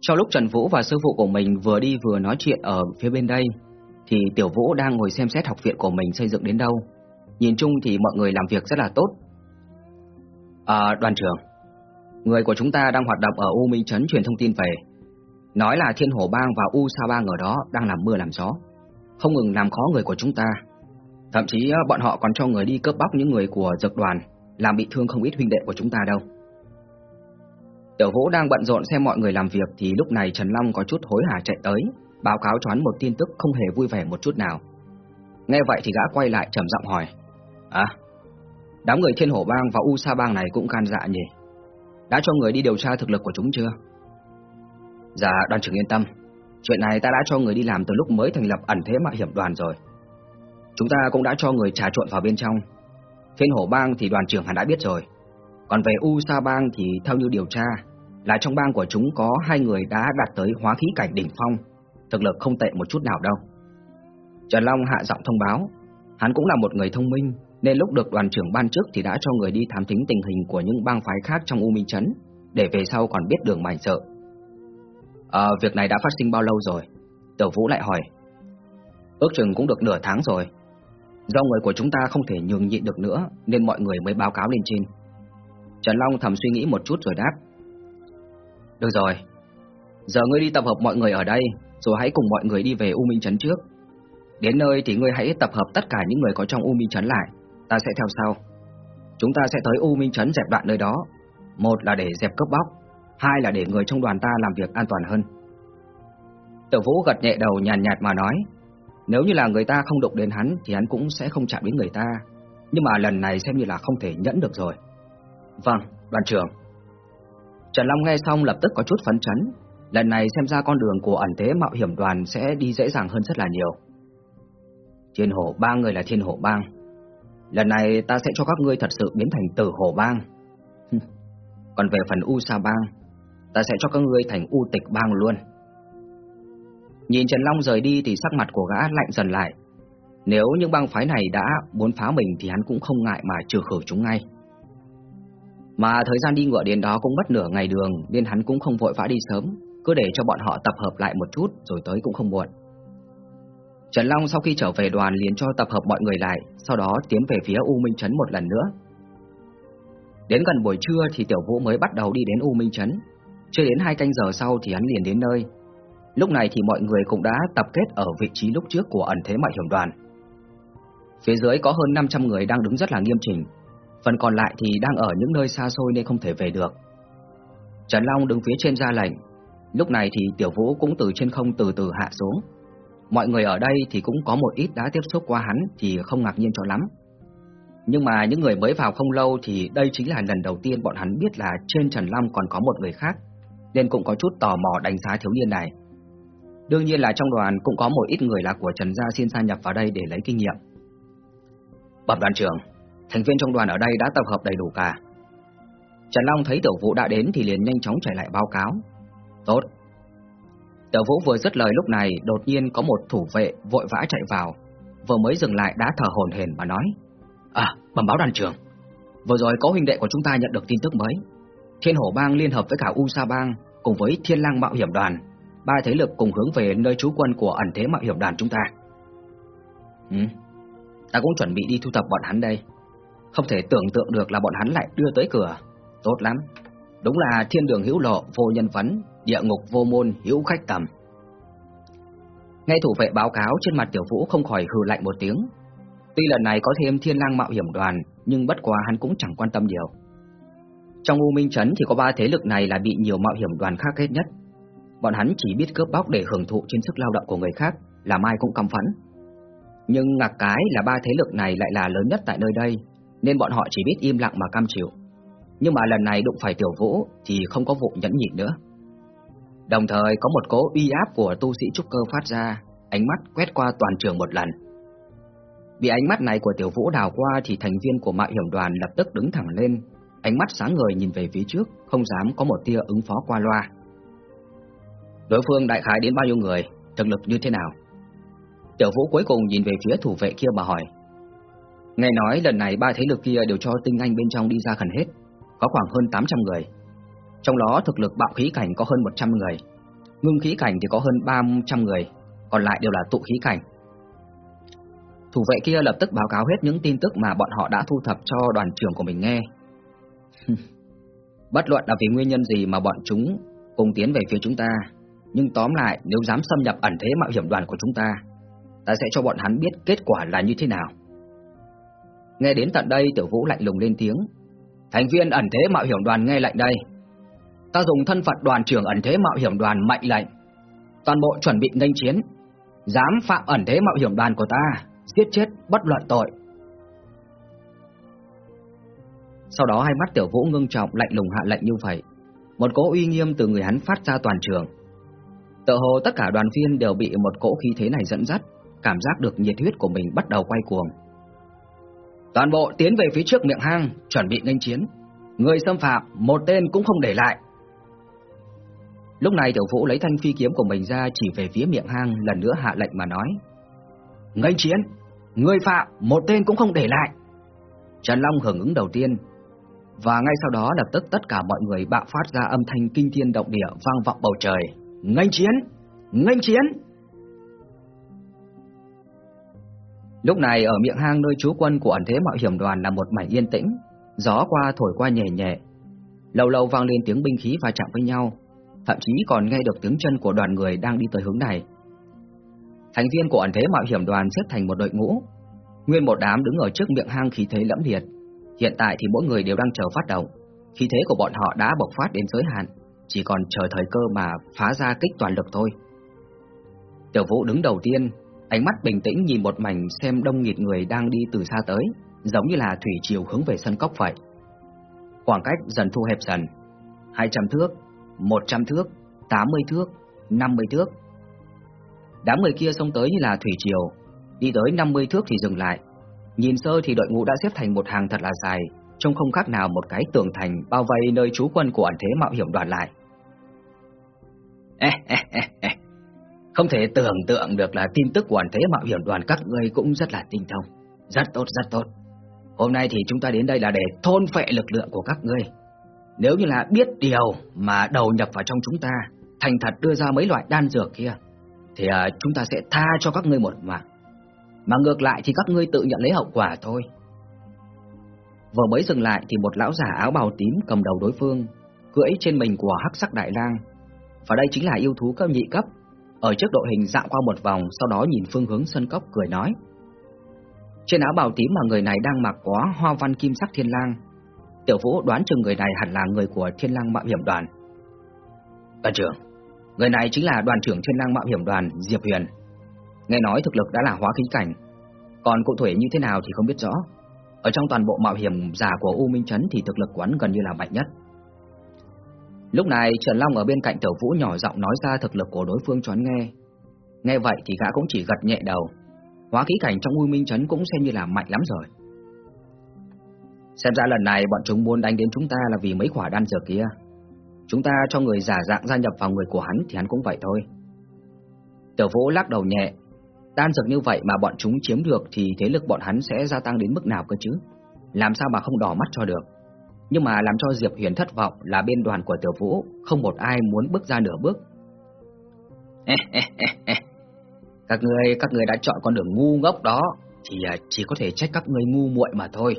Trong lúc Trần Vũ và sư phụ của mình vừa đi vừa nói chuyện ở phía bên đây, thì Tiểu Vũ đang ngồi xem xét học viện của mình xây dựng đến đâu. Nhìn chung thì mọi người làm việc rất là tốt. À, đoàn trưởng, người của chúng ta đang hoạt động ở U Minh Trấn truyền thông tin về. Nói là Thiên Hổ Bang và U Sa Bang ở đó đang làm mưa làm gió, không ngừng làm khó người của chúng ta. Thậm chí ờ, bọn họ còn cho người đi cướp bóc những người của dược đoàn, làm bị thương không ít huynh đệ của chúng ta đâu. Tiểu Vũ đang bận rộn xem mọi người làm việc thì lúc này Trần Long có chút hối hả chạy tới, báo cáo cho hắn một tin tức không hề vui vẻ một chút nào. Nghe vậy thì gã quay lại trầm giọng hỏi: "À, đám người Thiên Hổ Bang và U Sa Bang này cũng can dạ nhỉ? Đã cho người đi điều tra thực lực của chúng chưa?" "Dạ, đoàn trưởng yên tâm, chuyện này ta đã cho người đi làm từ lúc mới thành lập ẩn thế mạo hiểm đoàn rồi. Chúng ta cũng đã cho người trà trộn vào bên trong. Thiên Hổ Bang thì đoàn trưởng hắn đã biết rồi." Còn về U Sa Bang thì theo như điều tra là trong bang của chúng có hai người đã đạt tới hóa khí cảnh đỉnh phong, thực lực không tệ một chút nào đâu. Trần Long hạ giọng thông báo, hắn cũng là một người thông minh, nên lúc được đoàn trưởng ban trước thì đã cho người đi thám thính tình hình của những bang phái khác trong U Minh Trấn, để về sau còn biết đường mảnh sợ. À, việc này đã phát sinh bao lâu rồi? Tiểu Vũ lại hỏi. Ước chừng cũng được nửa tháng rồi. Do người của chúng ta không thể nhường nhịn được nữa, nên mọi người mới báo cáo lên trên. Trần Long thầm suy nghĩ một chút rồi đáp. Được rồi, giờ ngươi đi tập hợp mọi người ở đây, rồi hãy cùng mọi người đi về U Minh Trấn trước. Đến nơi thì ngươi hãy tập hợp tất cả những người có trong U Minh Trấn lại, ta sẽ theo sau. Chúng ta sẽ tới U Minh Trấn dẹp đoạn nơi đó. Một là để dẹp cướp bóc, hai là để người trong đoàn ta làm việc an toàn hơn. Tử Vũ gật nhẹ đầu nhàn nhạt mà nói, nếu như là người ta không đụng đến hắn thì hắn cũng sẽ không chạm đến người ta, nhưng mà lần này xem như là không thể nhẫn được rồi. Vâng, đoàn trưởng. Trần Long nghe xong lập tức có chút phấn chấn, lần này xem ra con đường của ẩn thế mạo hiểm đoàn sẽ đi dễ dàng hơn rất là nhiều. Thiên hổ ba người là thiên hổ bang. Lần này ta sẽ cho các ngươi thật sự biến thành tử hổ bang. Còn về phần U Sa bang, ta sẽ cho các ngươi thành U Tịch bang luôn. Nhìn Trần Long rời đi thì sắc mặt của gã lạnh dần lại. Nếu những bang phái này đã muốn phá mình thì hắn cũng không ngại mà trừ khử chúng ngay. Mà thời gian đi ngựa đến đó cũng mất nửa ngày đường nên hắn cũng không vội vã đi sớm, cứ để cho bọn họ tập hợp lại một chút rồi tới cũng không muộn. Trần Long sau khi trở về đoàn liền cho tập hợp mọi người lại, sau đó tiến về phía U Minh Trấn một lần nữa. Đến gần buổi trưa thì Tiểu Vũ mới bắt đầu đi đến U Minh Trấn. Chưa đến hai canh giờ sau thì hắn liền đến nơi. Lúc này thì mọi người cũng đã tập kết ở vị trí lúc trước của ẩn thế mại hiểm đoàn. Phía dưới có hơn 500 người đang đứng rất là nghiêm chỉnh, phần còn lại thì đang ở những nơi xa xôi nên không thể về được. Trần Long đứng phía trên ra lệnh, lúc này thì Tiểu Vũ cũng từ trên không từ từ hạ xuống. Mọi người ở đây thì cũng có một ít đã tiếp xúc qua hắn thì không ngạc nhiên cho lắm. Nhưng mà những người mới vào không lâu thì đây chính là lần đầu tiên bọn hắn biết là trên Trần Long còn có một người khác, nên cũng có chút tò mò đánh giá thiếu niên này. Đương nhiên là trong đoàn cũng có một ít người là của Trần Gia xin gia nhập vào đây để lấy kinh nghiệm. Bẩm đoàn trưởng, thành viên trong đoàn ở đây đã tập hợp đầy đủ cả. Trần Long thấy Tiểu Vũ đã đến thì liền nhanh chóng chạy lại báo cáo. Tốt. Tiểu Vũ vừa dứt lời lúc này, đột nhiên có một thủ vệ vội vã chạy vào, vừa mới dừng lại đã thở hổn hển mà nói: "À, bẩm báo đoàn trưởng, vừa rồi có huynh đệ của chúng ta nhận được tin tức mới. Thiên Hổ Bang liên hợp với cả U Sa Bang cùng với Thiên Lang Mạo Hiểm Đoàn, ba thế lực cùng hướng về nơi trú quân của ẩn thế Mạo Hiểm Đoàn chúng ta." Ừ, ta cũng chuẩn bị đi thu thập bọn hắn đây. Không thể tưởng tượng được là bọn hắn lại đưa tới cửa. Tốt lắm. Đúng là thiên đường hữu lộ, vô nhân vấn, địa ngục vô môn, hữu khách tầm. Nghe thủ vệ báo cáo trên mặt tiểu vũ không khỏi hừ lạnh một tiếng. Tuy lần này có thêm thiên lang mạo hiểm đoàn, nhưng bất quá hắn cũng chẳng quan tâm nhiều. Trong U Minh Trấn thì có ba thế lực này là bị nhiều mạo hiểm đoàn khác kết nhất. Bọn hắn chỉ biết cướp bóc để hưởng thụ trên sức lao động của người khác, làm ai cũng căm phẫn. Nhưng ngạc cái là ba thế lực này lại là lớn nhất tại nơi đây, nên bọn họ chỉ biết im lặng mà cam chịu. Nhưng mà lần này đụng phải Tiểu Vũ thì không có vụ nhẫn nhịn nữa. Đồng thời có một cỗ uy áp của tu sĩ trúc cơ phát ra, ánh mắt quét qua toàn trường một lần. Bị ánh mắt này của Tiểu Vũ đào qua thì thành viên của mạo hiểm đoàn lập tức đứng thẳng lên, ánh mắt sáng ngời nhìn về phía trước, không dám có một tia ứng phó qua loa. Đối phương đại khái đến bao nhiêu người, thực lực như thế nào? Tiểu Vũ cuối cùng nhìn về phía thủ vệ kia mà hỏi. Nghe nói lần này ba thế lực kia đều cho tinh anh bên trong đi ra gần hết, có khoảng hơn 800 người. Trong đó thực lực bạo khí cảnh có hơn 100 người, ngưng khí cảnh thì có hơn 300 người, còn lại đều là tụ khí cảnh. Thủ vệ kia lập tức báo cáo hết những tin tức mà bọn họ đã thu thập cho đoàn trưởng của mình nghe. Bất luận là vì nguyên nhân gì mà bọn chúng cùng tiến về phía chúng ta, nhưng tóm lại nếu dám xâm nhập ẩn thế mạo hiểm đoàn của chúng ta, ta sẽ cho bọn hắn biết kết quả là như thế nào. Nghe đến tận đây Tiểu Vũ lạnh lùng lên tiếng, thành viên ẩn thế mạo hiểm đoàn nghe lệnh đây. Ta dùng thân phận đoàn trưởng ẩn thế mạo hiểm đoàn mệnh lệnh, toàn bộ chuẩn bị nghênh chiến, dám phạm ẩn thế mạo hiểm đoàn của ta, giết chết bất luận tội. Sau đó hai mắt Tiểu Vũ ngưng trọng lạnh lùng hạ lệnh như vậy, một cỗ uy nghiêm từ người hắn phát ra toàn trường. Tự hồ tất cả đoàn viên đều bị một cỗ khí thế này dẫn dắt, cảm giác được nhiệt huyết của mình bắt đầu quay cuồng. Toàn bộ tiến về phía trước miệng hang, chuẩn bị nghênh chiến. Người xâm phạm, một tên cũng không để lại. Lúc này Tiểu Vũ lấy thanh phi kiếm của mình ra chỉ về phía miệng hang lần nữa hạ lệnh mà nói. Nghênh chiến, người phạm, một tên cũng không để lại. Trần Long hưởng ứng đầu tiên, và ngay sau đó lập tức tất cả mọi người bạo phát ra âm thanh kinh thiên động địa vang vọng bầu trời. Nghênh chiến! Nghênh chiến! Lúc này ở miệng hang nơi trú quân của ẩn thế mạo hiểm đoàn là một mảnh yên tĩnh, gió qua thổi qua nhẹ nhẹ. Lâu lâu vang lên tiếng binh khí va chạm với nhau, thậm chí còn nghe được tiếng chân của đoàn người đang đi tới hướng này. Thành viên của ẩn thế mạo hiểm đoàn xếp thành một đội ngũ, nguyên một đám đứng ở trước miệng hang khí thế lẫm liệt. Hiện tại thì mỗi người đều đang chờ phát động, khí thế của bọn họ đã bộc phát đến giới hạn, chỉ còn chờ thời cơ mà phá ra kích toàn lực thôi. Tiểu Vũ đứng đầu tiên, Ánh mắt bình tĩnh nhìn một mảnh xem đông nghịt người đang đi từ xa tới, giống như là thủy chiều hướng về sân cốc vậy. Khoảng cách dần thu hẹp dần, 200 thước, 100 thước, 80 thước, 50 thước. Đám người kia xông tới như là thủy triều, đi tới 50 thước thì dừng lại. Nhìn sơ thì đội ngũ đã xếp thành một hàng thật là dài, trông không khác nào một cái tường thành bao vây nơi trú quân của ẩn thế mạo hiểm đoàn lại. Ê, ê, ê, ê. Không thể tưởng tượng được là tin tức của thế mạo hiểm đoàn các ngươi cũng rất là tinh thông. Rất tốt, rất tốt. Hôm nay thì chúng ta đến đây là để thôn phệ lực lượng của các ngươi. Nếu như là biết điều mà đầu nhập vào trong chúng ta, thành thật đưa ra mấy loại đan dược kia, thì à, chúng ta sẽ tha cho các ngươi một mạng. Mà ngược lại thì các ngươi tự nhận lấy hậu quả thôi. Vừa mới dừng lại thì một lão giả áo bào tím cầm đầu đối phương, cưỡi trên mình của hắc sắc đại lang. Và đây chính là yêu thú cấp nhị cấp ở trước đội hình dạo qua một vòng, sau đó nhìn phương hướng sân cốc cười nói. Trên áo bào tím mà người này đang mặc có hoa văn kim sắc thiên lang. Tiểu Vũ đoán chừng người này hẳn là người của Thiên Lang Mạo Hiểm Đoàn. Đoàn trưởng, người này chính là đoàn trưởng Thiên Lang Mạo Hiểm Đoàn Diệp Huyền. Nghe nói thực lực đã là hóa khí cảnh, còn cụ thể như thế nào thì không biết rõ. Ở trong toàn bộ mạo hiểm giả của U Minh Trấn thì thực lực quán gần như là mạnh nhất. Lúc này, Trần Long ở bên cạnh Tiểu Vũ nhỏ giọng nói ra thực lực của đối phương choán nghe. Nghe vậy thì gã cũng chỉ gật nhẹ đầu. Hóa khí cảnh trong U Minh Trấn cũng xem như là mạnh lắm rồi. Xem ra lần này bọn chúng muốn đánh đến chúng ta là vì mấy quả đan dược kia. Chúng ta cho người giả dạng gia nhập vào người của hắn thì hắn cũng vậy thôi. Tiểu Vũ lắc đầu nhẹ. Đan dược như vậy mà bọn chúng chiếm được thì thế lực bọn hắn sẽ gia tăng đến mức nào cơ chứ? Làm sao mà không đỏ mắt cho được? Nhưng mà làm cho Diệp Huyền thất vọng là bên đoàn của Tiểu Vũ không một ai muốn bước ra nửa bước. các người các người đã chọn con đường ngu ngốc đó thì à, chỉ có thể trách các người ngu muội mà thôi.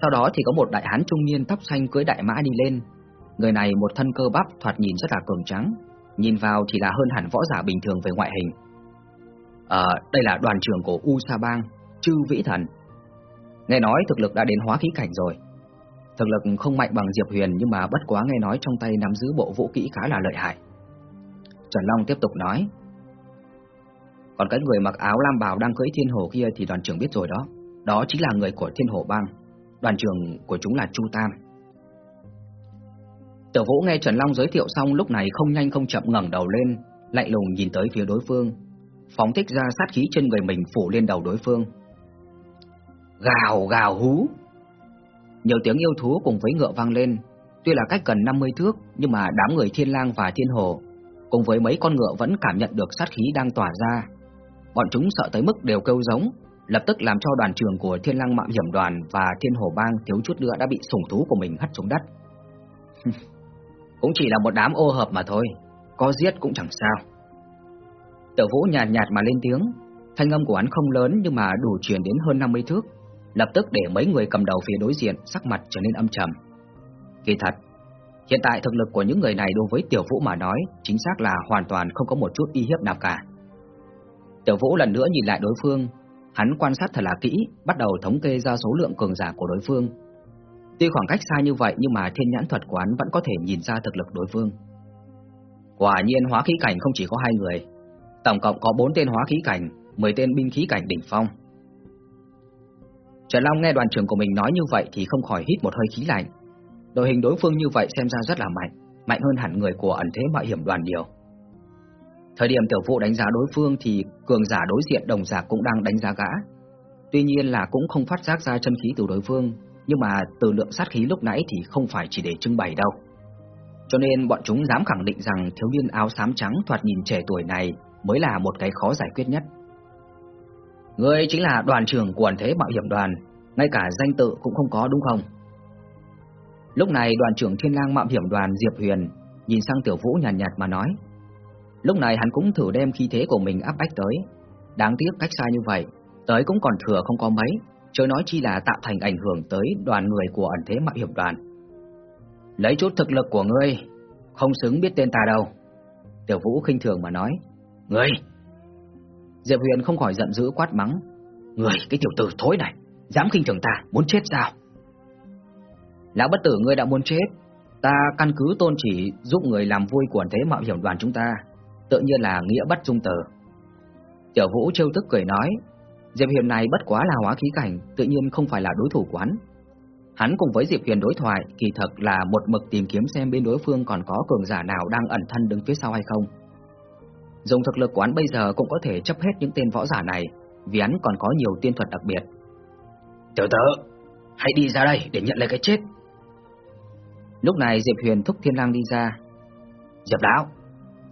Sau đó thì có một đại hán trung niên tóc xanh cưỡi đại mã đi lên. Người này một thân cơ bắp thoạt nhìn rất là cường trắng, nhìn vào thì là hơn hẳn võ giả bình thường về ngoại hình. À, đây là đoàn trưởng của U Sa Bang, Trư Vĩ Thần. Nghe nói thực lực đã đến hóa khí cảnh rồi. Thực lực không mạnh bằng Diệp Huyền nhưng mà bất quá nghe nói trong tay nắm giữ bộ vũ kỹ khá là lợi hại. Trần Long tiếp tục nói. Còn cái người mặc áo lam bào đang cưỡi thiên hồ kia thì đoàn trưởng biết rồi đó. Đó chính là người của thiên hồ bang. Đoàn trưởng của chúng là Chu Tam. Tiểu Vũ nghe Trần Long giới thiệu xong lúc này không nhanh không chậm ngẩng đầu lên, lạnh lùng nhìn tới phía đối phương, phóng thích ra sát khí trên người mình phủ lên đầu đối phương. Gào gào hú, nhiều tiếng yêu thú cùng với ngựa vang lên, tuy là cách gần 50 thước, nhưng mà đám người Thiên Lang và Thiên Hồ cùng với mấy con ngựa vẫn cảm nhận được sát khí đang tỏa ra. Bọn chúng sợ tới mức đều kêu giống, lập tức làm cho đoàn trưởng của Thiên Lang Mạo Hiểm Đoàn và Thiên Hồ Bang thiếu chút nữa đã bị sủng thú của mình hất xuống đất. Cũng chỉ là một đám ô hợp mà thôi, có giết cũng chẳng sao. Tử Vũ nhàn nhạt, nhạt mà lên tiếng, thanh âm của hắn không lớn nhưng mà đủ truyền đến hơn 50 thước, lập tức để mấy người cầm đầu phía đối diện sắc mặt trở nên âm trầm. Kỳ thật, hiện tại thực lực của những người này đối với Tiểu Vũ mà nói, chính xác là hoàn toàn không có một chút uy hiếp nào cả. Tiểu Vũ lần nữa nhìn lại đối phương, hắn quan sát thật là kỹ, bắt đầu thống kê ra số lượng cường giả của đối phương. Tuy khoảng cách xa như vậy nhưng mà thiên nhãn thuật của hắn vẫn có thể nhìn ra thực lực đối phương. Quả nhiên hóa khí cảnh không chỉ có hai người, tổng cộng có 4 tên hóa khí cảnh, 10 tên binh khí cảnh đỉnh phong. Trần Long nghe đoàn trưởng của mình nói như vậy thì không khỏi hít một hơi khí lạnh. Đội hình đối phương như vậy xem ra rất là mạnh, mạnh hơn hẳn người của ẩn thế mạo hiểm đoàn nhiều. Thời điểm tiểu vụ đánh giá đối phương thì cường giả đối diện đồng giả cũng đang đánh giá gã. Tuy nhiên là cũng không phát giác ra chân khí từ đối phương, nhưng mà từ lượng sát khí lúc nãy thì không phải chỉ để trưng bày đâu. Cho nên bọn chúng dám khẳng định rằng thiếu niên áo xám trắng thoạt nhìn trẻ tuổi này mới là một cái khó giải quyết nhất. Ngươi chính là đoàn trưởng của thế mạo hiểm đoàn, ngay cả danh tự cũng không có đúng không? Lúc này đoàn trưởng Thiên Lang mạo hiểm đoàn Diệp Huyền nhìn sang Tiểu Vũ nhàn nhạt, nhạt mà nói. Lúc này hắn cũng thử đem khí thế của mình áp bách tới. Đáng tiếc cách xa như vậy, tới cũng còn thừa không có mấy, chớ nói chi là tạo thành ảnh hưởng tới đoàn người của ẩn thế mạo hiểm đoàn. Lấy chút thực lực của ngươi, không xứng biết tên ta đâu. Tiểu Vũ khinh thường mà nói. Ngươi! Diệp Huyền không khỏi giận dữ quát mắng. người cái tiểu tử thối này, dám khinh thường ta, muốn chết sao? Lão bất tử ngươi đã muốn chết, ta căn cứ tôn chỉ giúp người làm vui của thế mạo hiểm đoàn chúng ta, tự nhiên là nghĩa bất dung tờ. Tiểu Vũ trêu tức cười nói, Diệp Huyền này bất quá là hóa khí cảnh, tự nhiên không phải là đối thủ của hắn. Hắn cùng với Diệp Huyền đối thoại kỳ thật là một mực tìm kiếm xem bên đối phương còn có cường giả nào đang ẩn thân đứng phía sau hay không. Dùng thực lực của hắn bây giờ cũng có thể chấp hết những tên võ giả này, vì hắn còn có nhiều tiên thuật đặc biệt. Tiểu tử, hãy đi ra đây để nhận lấy cái chết. Lúc này Diệp Huyền thúc Thiên Lang đi ra. Diệp Lão,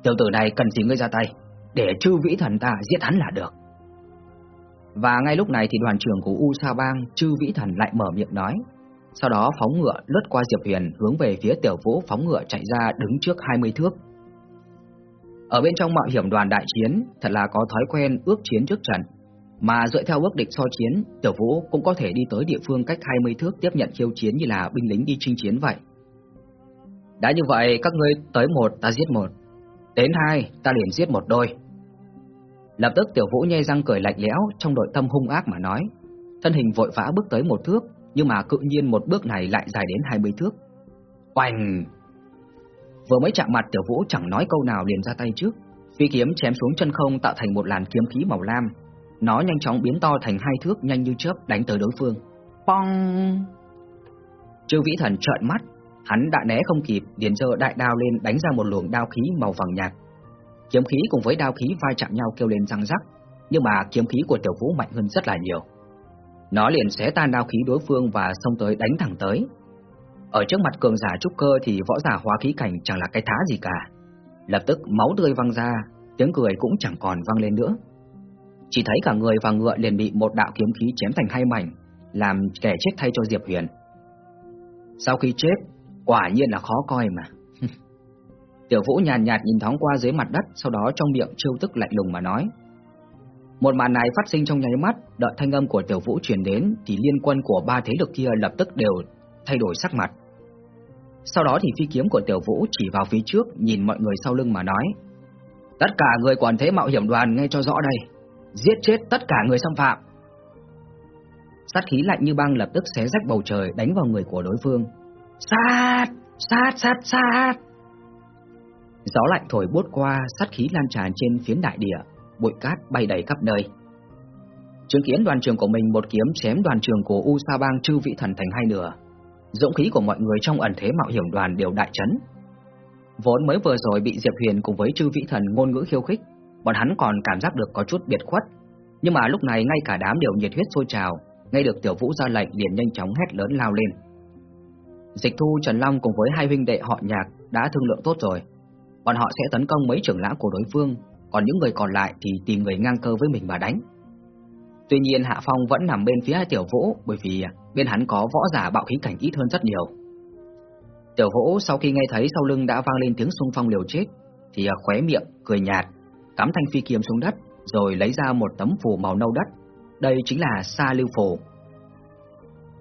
tiểu tử này cần gì ngươi ra tay, để chư vĩ thần ta giết hắn là được. Và ngay lúc này thì đoàn trưởng của U Sa Bang, chư vĩ thần lại mở miệng nói. Sau đó phóng ngựa lướt qua Diệp Huyền hướng về phía Tiểu Vũ phóng ngựa chạy ra đứng trước 20 thước. Ở bên trong mạo hiểm đoàn đại chiến, thật là có thói quen ước chiến trước trận. Mà dựa theo ước định so chiến, Tiểu Vũ cũng có thể đi tới địa phương cách 20 thước tiếp nhận khiêu chiến như là binh lính đi chinh chiến vậy. Đã như vậy, các ngươi tới một ta giết một, đến hai ta liền giết một đôi. Lập tức Tiểu Vũ nhai răng cười lạnh lẽo, trong nội tâm hung ác mà nói, thân hình vội vã bước tới một thước, nhưng mà cự nhiên một bước này lại dài đến 20 thước. Oanh! Vừa mới chạm mặt Tiểu Vũ chẳng nói câu nào liền ra tay trước, phi kiếm chém xuống chân không tạo thành một làn kiếm khí màu lam. Nó nhanh chóng biến to thành hai thước nhanh như chớp đánh tới đối phương. Pong! Trư Vĩ Thần trợn mắt, hắn đã né không kịp, liền giơ đại đao lên đánh ra một luồng đao khí màu vàng nhạt. Kiếm khí cùng với đao khí va chạm nhau kêu lên răng rắc, nhưng mà kiếm khí của Tiểu Vũ mạnh hơn rất là nhiều. Nó liền xé tan đao khí đối phương và xông tới đánh thẳng tới. Ở trước mặt cường giả trúc cơ thì võ giả hóa khí cảnh chẳng là cái thá gì cả. Lập tức máu tươi văng ra, tiếng cười cũng chẳng còn vang lên nữa. Chỉ thấy cả người và ngựa liền bị một đạo kiếm khí chém thành hai mảnh, làm kẻ chết thay cho Diệp Huyền. Sau khi chết, quả nhiên là khó coi mà. Tiểu Vũ nhàn nhạt, nhìn thoáng qua dưới mặt đất, sau đó trong miệng trêu tức lạnh lùng mà nói: một màn này phát sinh trong nháy mắt, đợi thanh âm của Tiểu Vũ truyền đến thì liên quân của ba thế lực kia lập tức đều thay đổi sắc mặt. Sau đó thì phi kiếm của Tiểu Vũ chỉ vào phía trước, nhìn mọi người sau lưng mà nói: "Tất cả người quản thế mạo hiểm đoàn nghe cho rõ đây, giết chết tất cả người xâm phạm." Sát khí lạnh như băng lập tức xé rách bầu trời đánh vào người của đối phương. "Sát, sát, sát, sát!" Gió lạnh thổi buốt qua, sát khí lan tràn trên phiến đại địa, bụi cát bay đầy khắp nơi. Chứng kiến đoàn trường của mình một kiếm chém đoàn trường của U Sa Bang Trư Vị Thần thành hai nửa, dũng khí của mọi người trong ẩn thế mạo hiểm đoàn đều đại chấn. Vốn mới vừa rồi bị Diệp Huyền cùng với Trư Vị Thần ngôn ngữ khiêu khích, bọn hắn còn cảm giác được có chút biệt khuất, nhưng mà lúc này ngay cả đám đều nhiệt huyết sôi trào, ngay được Tiểu Vũ ra lệnh liền nhanh chóng hét lớn lao lên. Dịch Thu Trần Long cùng với hai huynh đệ họ Nhạc đã thương lượng tốt rồi, bọn họ sẽ tấn công mấy trưởng lão của đối phương, còn những người còn lại thì tìm người ngang cơ với mình mà đánh. Tuy nhiên Hạ Phong vẫn nằm bên phía Tiểu Vũ bởi vì à, bên hắn có võ giả bạo khí cảnh ít hơn rất nhiều. Tiểu Vũ sau khi nghe thấy sau lưng đã vang lên tiếng xung phong liều chết, thì à, khóe miệng cười nhạt, cắm thanh phi kiếm xuống đất, rồi lấy ra một tấm phù màu nâu đất. Đây chính là Sa Lưu phù.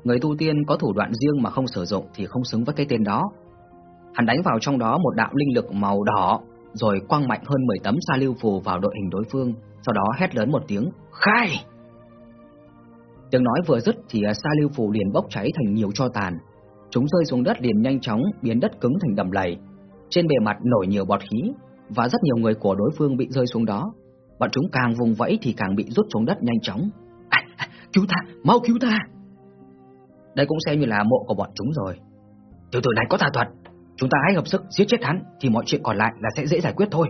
Người tu tiên có thủ đoạn riêng mà không sử dụng thì không xứng với cái tên đó. Hắn đánh vào trong đó một đạo linh lực màu đỏ, rồi quăng mạnh hơn 10 tấm Sa Lưu phù vào đội hình đối phương, sau đó hét lớn một tiếng, khai! Tiếng nói vừa dứt thì à, Sa Lưu phù liền bốc cháy thành nhiều cho tàn. Chúng rơi xuống đất liền nhanh chóng biến đất cứng thành đầm lầy. Trên bề mặt nổi nhiều bọt khí và rất nhiều người của đối phương bị rơi xuống đó. Bọn chúng càng vùng vẫy thì càng bị rút xuống đất nhanh chóng. À, à, cứu ta, mau cứu ta! Đây cũng xem như là mộ của bọn chúng rồi. Tiểu tử này có tà thuật, chúng ta hãy hợp sức giết chết hắn thì mọi chuyện còn lại là sẽ dễ giải quyết thôi.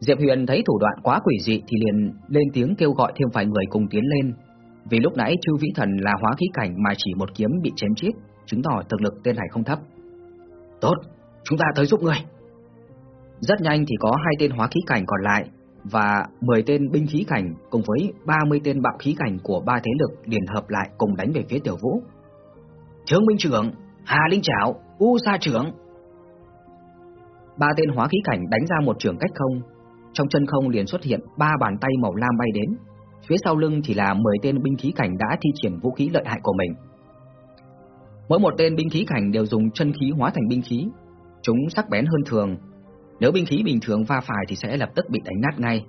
Diệp Huyền thấy thủ đoạn quá quỷ dị thì liền lên tiếng kêu gọi thêm vài người cùng tiến lên. Vì lúc nãy Trư Vĩ Thần là hóa khí cảnh mà chỉ một kiếm bị chém chết, chứng tỏ thực lực tên này không thấp. Tốt, chúng ta tới giúp người. Rất nhanh thì có hai tên hóa khí cảnh còn lại và 10 tên binh khí cảnh cùng với 30 tên bạo khí cảnh của ba thế lực liền hợp lại cùng đánh về phía Tiểu Vũ. Trương Minh Trưởng, Hà Linh Trảo, U Sa Trưởng. Ba tên hóa khí cảnh đánh ra một trường cách không, trong chân không liền xuất hiện ba bàn tay màu lam bay đến, phía sau lưng thì là 10 tên binh khí cảnh đã thi triển vũ khí lợi hại của mình. Mỗi một tên binh khí cảnh đều dùng chân khí hóa thành binh khí, chúng sắc bén hơn thường. Nếu binh khí bình thường va phải thì sẽ lập tức bị đánh nát ngay.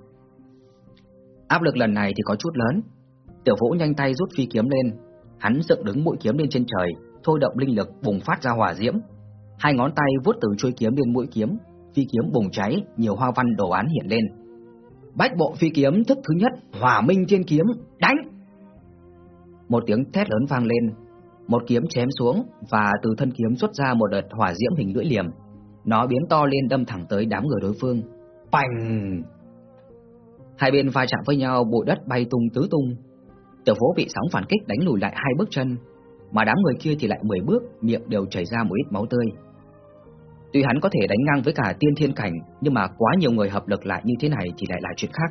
Áp lực lần này thì có chút lớn. Tiểu Vũ nhanh tay rút phi kiếm lên, hắn dựng đứng mũi kiếm lên trên trời, thôi động linh lực bùng phát ra hỏa diễm. Hai ngón tay vuốt từ chuôi kiếm lên mũi kiếm, phi kiếm bùng cháy, nhiều hoa văn đồ án hiện lên. Bách bộ phi kiếm thức thứ nhất, Hỏa Minh Thiên kiếm, đánh! Một tiếng thét lớn vang lên, một kiếm chém xuống và từ thân kiếm xuất ra một đợt hỏa diễm hình lưỡi liềm. Nó biến to lên đâm thẳng tới đám người đối phương. Bành! Hai bên va chạm với nhau, bụi đất bay tung tứ tung. Tiểu phố bị sóng phản kích đánh lùi lại hai bước chân, mà đám người kia thì lại 10 bước, miệng đều chảy ra một ít máu tươi. Tuy hắn có thể đánh ngang với cả tiên thiên cảnh, nhưng mà quá nhiều người hợp lực lại như thế này thì lại là chuyện khác.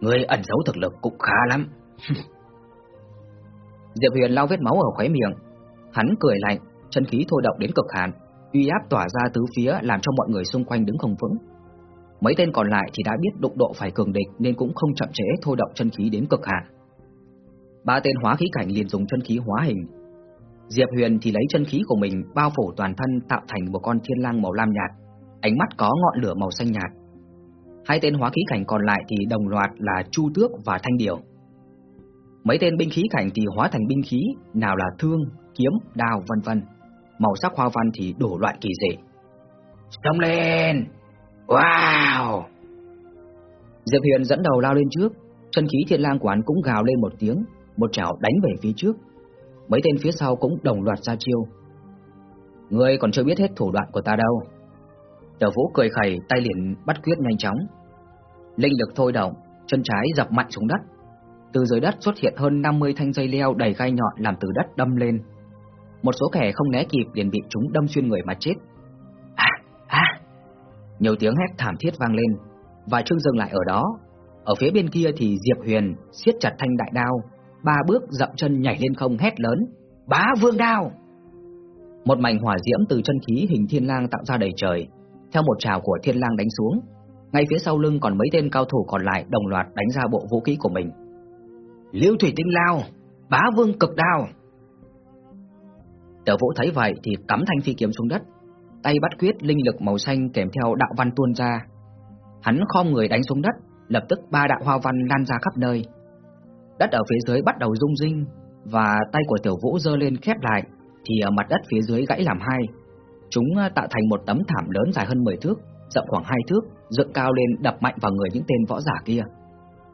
Người ẩn giấu thực lực cũng khá lắm. Diệp Huyền lau vết máu ở khóe miệng, hắn cười lạnh, chân khí thôi động đến cực hạn, uy áp tỏa ra tứ phía làm cho mọi người xung quanh đứng không vững. Mấy tên còn lại thì đã biết đụng độ phải cường địch nên cũng không chậm trễ thôi động chân khí đến cực hạn. Ba tên hóa khí cảnh liền dùng chân khí hóa hình, Diệp Huyền thì lấy chân khí của mình bao phủ toàn thân tạo thành một con thiên lang màu lam nhạt, ánh mắt có ngọn lửa màu xanh nhạt. Hai tên hóa khí cảnh còn lại thì đồng loạt là Chu Tước và Thanh Điểu. Mấy tên binh khí cảnh thì hóa thành binh khí, nào là thương, kiếm, đao vân vân. Màu sắc hoa văn thì đổ loại kỳ dị. Xông lên! Wow! Diệp Huyền dẫn đầu lao lên trước, chân khí thiên lang quán cũng gào lên một tiếng, một chảo đánh về phía trước. Mấy tên phía sau cũng đồng loạt ra chiêu. Ngươi còn chưa biết hết thủ đoạn của ta đâu. Tờ vũ cười khẩy tay liền bắt quyết nhanh chóng. Linh lực thôi động Chân trái dập mạnh xuống đất. Từ dưới đất xuất hiện hơn 50 thanh dây leo đầy gai nhọn làm từ đất đâm lên. Một số kẻ không né kịp liền bị chúng đâm xuyên người mà chết. À, à. Nhiều tiếng hét thảm thiết vang lên. Và Trương dừng lại ở đó. Ở phía bên kia thì Diệp Huyền siết chặt thanh đại đao ba bước dậm chân nhảy lên không hét lớn, bá vương đao. Một mảnh hỏa diễm từ chân khí hình thiên lang tạo ra đầy trời, theo một trào của thiên lang đánh xuống. Ngay phía sau lưng còn mấy tên cao thủ còn lại đồng loạt đánh ra bộ vũ khí của mình. Liêu thủy tinh lao, bá vương cực đao. Tiểu vũ thấy vậy thì cắm thanh phi kiếm xuống đất, tay bắt quyết linh lực màu xanh kèm theo đạo văn tuôn ra. Hắn khom người đánh xuống đất, lập tức ba đạo hoa văn lan ra khắp nơi. Đất ở phía dưới bắt đầu rung rinh và tay của Tiểu Vũ giơ lên khép lại thì ở mặt đất phía dưới gãy làm hai. Chúng ờ, tạo thành một tấm thảm lớn dài hơn 10 thước, rộng khoảng 2 thước, dựng cao lên đập mạnh vào người những tên võ giả kia.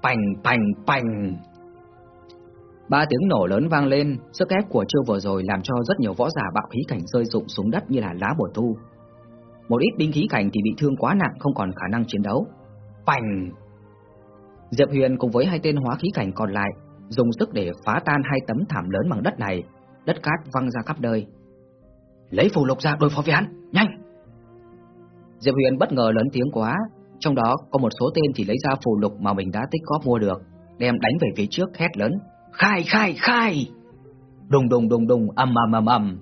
Pành pành pành. Ba tiếng nổ lớn vang lên, sức ép của chiêu vừa rồi làm cho rất nhiều võ giả bạo khí cảnh rơi rụng xuống đất như là lá bổ thu. Một ít binh khí cảnh thì bị thương quá nặng không còn khả năng chiến đấu. Pành Diệp Huyền cùng với hai tên hóa khí cảnh còn lại dùng sức để phá tan hai tấm thảm lớn bằng đất này, đất cát văng ra khắp nơi. Lấy phù lục ra đối phó với hắn, nhanh! Diệp Huyền bất ngờ lớn tiếng quá, trong đó có một số tên thì lấy ra phù lục mà mình đã tích góp mua được, đem đánh về phía trước hét lớn: "Khai khai khai!" Đùng đùng đùng đùng ầm ầm ầm ầm.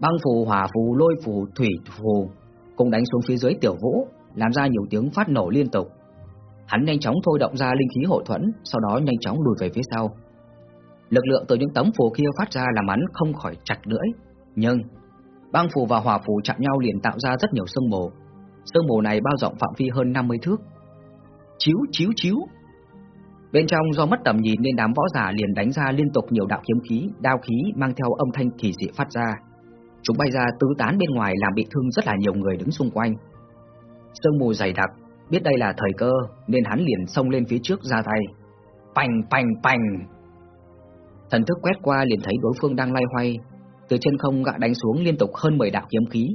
Băng phù, hỏa phù, lôi phù, thủy phù, cùng đánh xuống phía dưới Tiểu Vũ, làm ra nhiều tiếng phát nổ liên tục. Hắn nhanh chóng thôi động ra linh khí hộ thuẫn, sau đó nhanh chóng lùi về phía sau. Lực lượng từ những tấm phù kia phát ra làm hắn không khỏi chặt lưỡi, nhưng băng phù và hỏa phù chạm nhau liền tạo ra rất nhiều sương mù. Sương mù này bao rộng phạm vi hơn 50 thước. Chiếu chiếu chiếu. Bên trong do mất tầm nhìn nên đám võ giả liền đánh ra liên tục nhiều đạo kiếm khí, đao khí mang theo âm thanh kỳ dị phát ra. Chúng bay ra tứ tán bên ngoài làm bị thương rất là nhiều người đứng xung quanh. Sương mù dày đặc, biết đây là thời cơ nên hắn liền xông lên phía trước ra tay. Pành pành pành. Thần thức quét qua liền thấy đối phương đang lay hoay, từ trên không gạ đánh xuống liên tục hơn 10 đạo kiếm khí.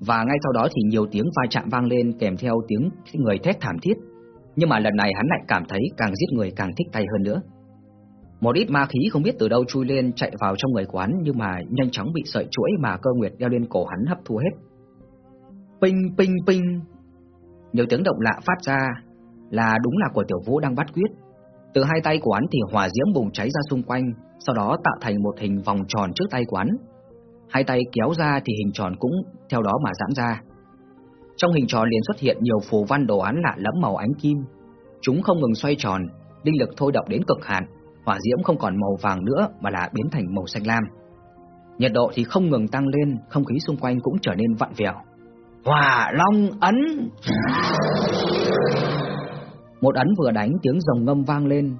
Và ngay sau đó thì nhiều tiếng va chạm vang lên kèm theo tiếng người thét thảm thiết. Nhưng mà lần này hắn lại cảm thấy càng giết người càng thích tay hơn nữa. Một ít ma khí không biết từ đâu chui lên chạy vào trong người quán nhưng mà nhanh chóng bị sợi chuỗi mà cơ nguyệt đeo lên cổ hắn hấp thu hết. Ping ping ping. Nhiều tiếng động lạ phát ra là đúng là của tiểu vũ đang bắt quyết. Từ hai tay của hắn thì hỏa diễm bùng cháy ra xung quanh, sau đó tạo thành một hình vòng tròn trước tay quán. Hai tay kéo ra thì hình tròn cũng theo đó mà giãn ra. Trong hình tròn liền xuất hiện nhiều phù văn đồ án lạ lẫm màu ánh kim. Chúng không ngừng xoay tròn, linh lực thôi động đến cực hạn, hỏa diễm không còn màu vàng nữa mà là biến thành màu xanh lam. Nhiệt độ thì không ngừng tăng lên, không khí xung quanh cũng trở nên vặn vẹo. Hòa Long ấn. Một ấn vừa đánh tiếng rồng ngâm vang lên,